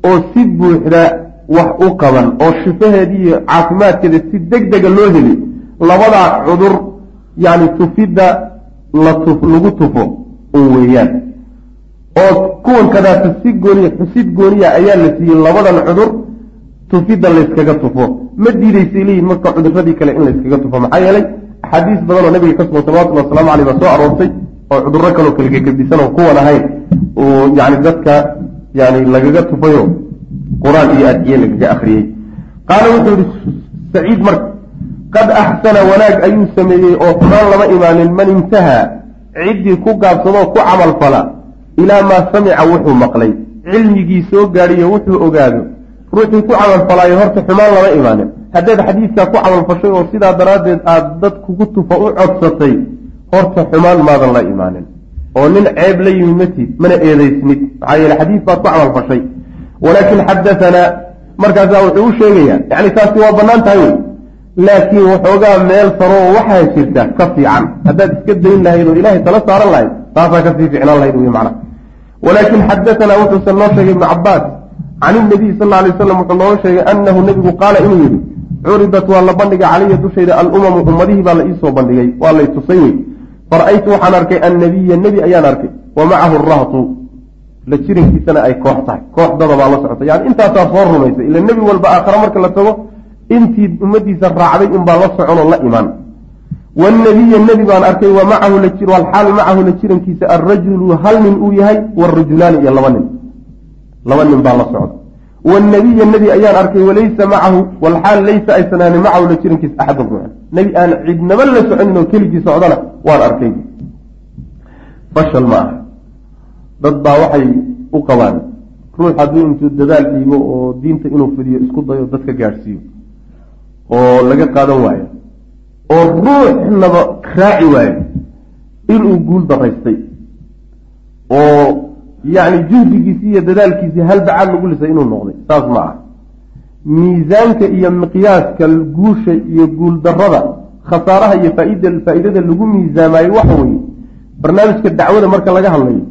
oo si buuxda wax u qaban oo shifaheedi iyo caafimaadkeeda si deg dega loo heli labadaa cudur yacni tufidda lagu tufo un weeyaan. Oo kuwan kadaata si gooniya xusid gooniya ayaa la siiyey labadan cudur tufidda layskaga tufo. Ma diidaysay leeyihiin marka cuduradii kale in layskaga tufo? Maxaa yeelay axaadiis badan oo nabiga ka sugan salawatulli waslamu aleyh baa soo aroortay oo cudurro kaloo kalgegedisan oo kuwan ahayn oo yani dadka yani lagaga tufayo qur'aan iyo adiye lagaga akriyey qaala wuxuu yihi saciid marka qad axsana wanaag ayuu sameeyey oo xumaan lama imaanin man intahaa ciddii ku gaabsadoo ku camal fala ilaa maa samica wuxuu maqlay. Cilmigii soo gaadhiyo wuxuu ogaado ruuxii ku camalfalaayo horta xumaan lama imaanin. Haddaad xadiidkaa ku camalfashay oo sidaa daraaddeed aada dad kugu tufa u codsatay horta xumaan maadan la imaanin. Oo nin ceeb la yimi matid mana eedaysnid. Maxaa yeele xadiid baad ku camalfashay walaakin xadatanaa markaasaa wuxuu u sheegayaa yacni taasi waa bannaan tahay. wey laakiin waxoogaa meel saro oo waxaa jirta ka fiican. Haddaad iska dayn lahayd oo ilaahay tala saaran lahayd taasaa ka sii ficnaan lahayd wey macna. Walaakin xadatanaa wuxuuse noo sheegay ibnu cabaas can inabiy sal alay waslam wuxuu nooga sheegay annahu nebigu qaala inuu yidhi curidat waa la bandhigay calaya dushayda alumamu ummadihii baa la iisoo bandhigay waa lay tusay wey fara-aytu waxaan arkay annabiya nebi ayaan arkay wa macahu rahtu la jirankiisana ay koox tahay kooxdada baa la socota yani intaasaa soo rumaysa ila nebi walba aakhare marka la tago intii ummadiisa raacday unbaa la soconoo la imaan wanabiya nebi baan arkay wa macahu walxaal macahu la jirankiisa alrajulu hal nin uu yahay? Wrajulaani iyo laba nin. Laba nin baa la socda. Wanabiya nebi ayaan arkay walaysa macahu walxaal laysa aysan ahanin macahu la jirankiisa axadun ruuxan nebi aan cidnaba la soconin oo keligii socdana waan arkay. Fashal ma aha. Dad baa waxay u qabaan ruux hadduu intuu dadaal dhiibo oo diinta inuu fidiyo isku dayo dadka gaadhsiiyo oo laga qaadan waayo oo ruuxnaba raaci waayo inuu guul daraystay oo yacni juhdigiisii iyo dadaalkiisii halbacaad lagu lisay inuu noqday saas ma ah miisaanka iyo miqyaaska guusha iyo guul darada khasaaraha iyo faaid faa'iidada lagu miisaamaayo waxa weeye barnaamijka dacwada marka laga hadlayo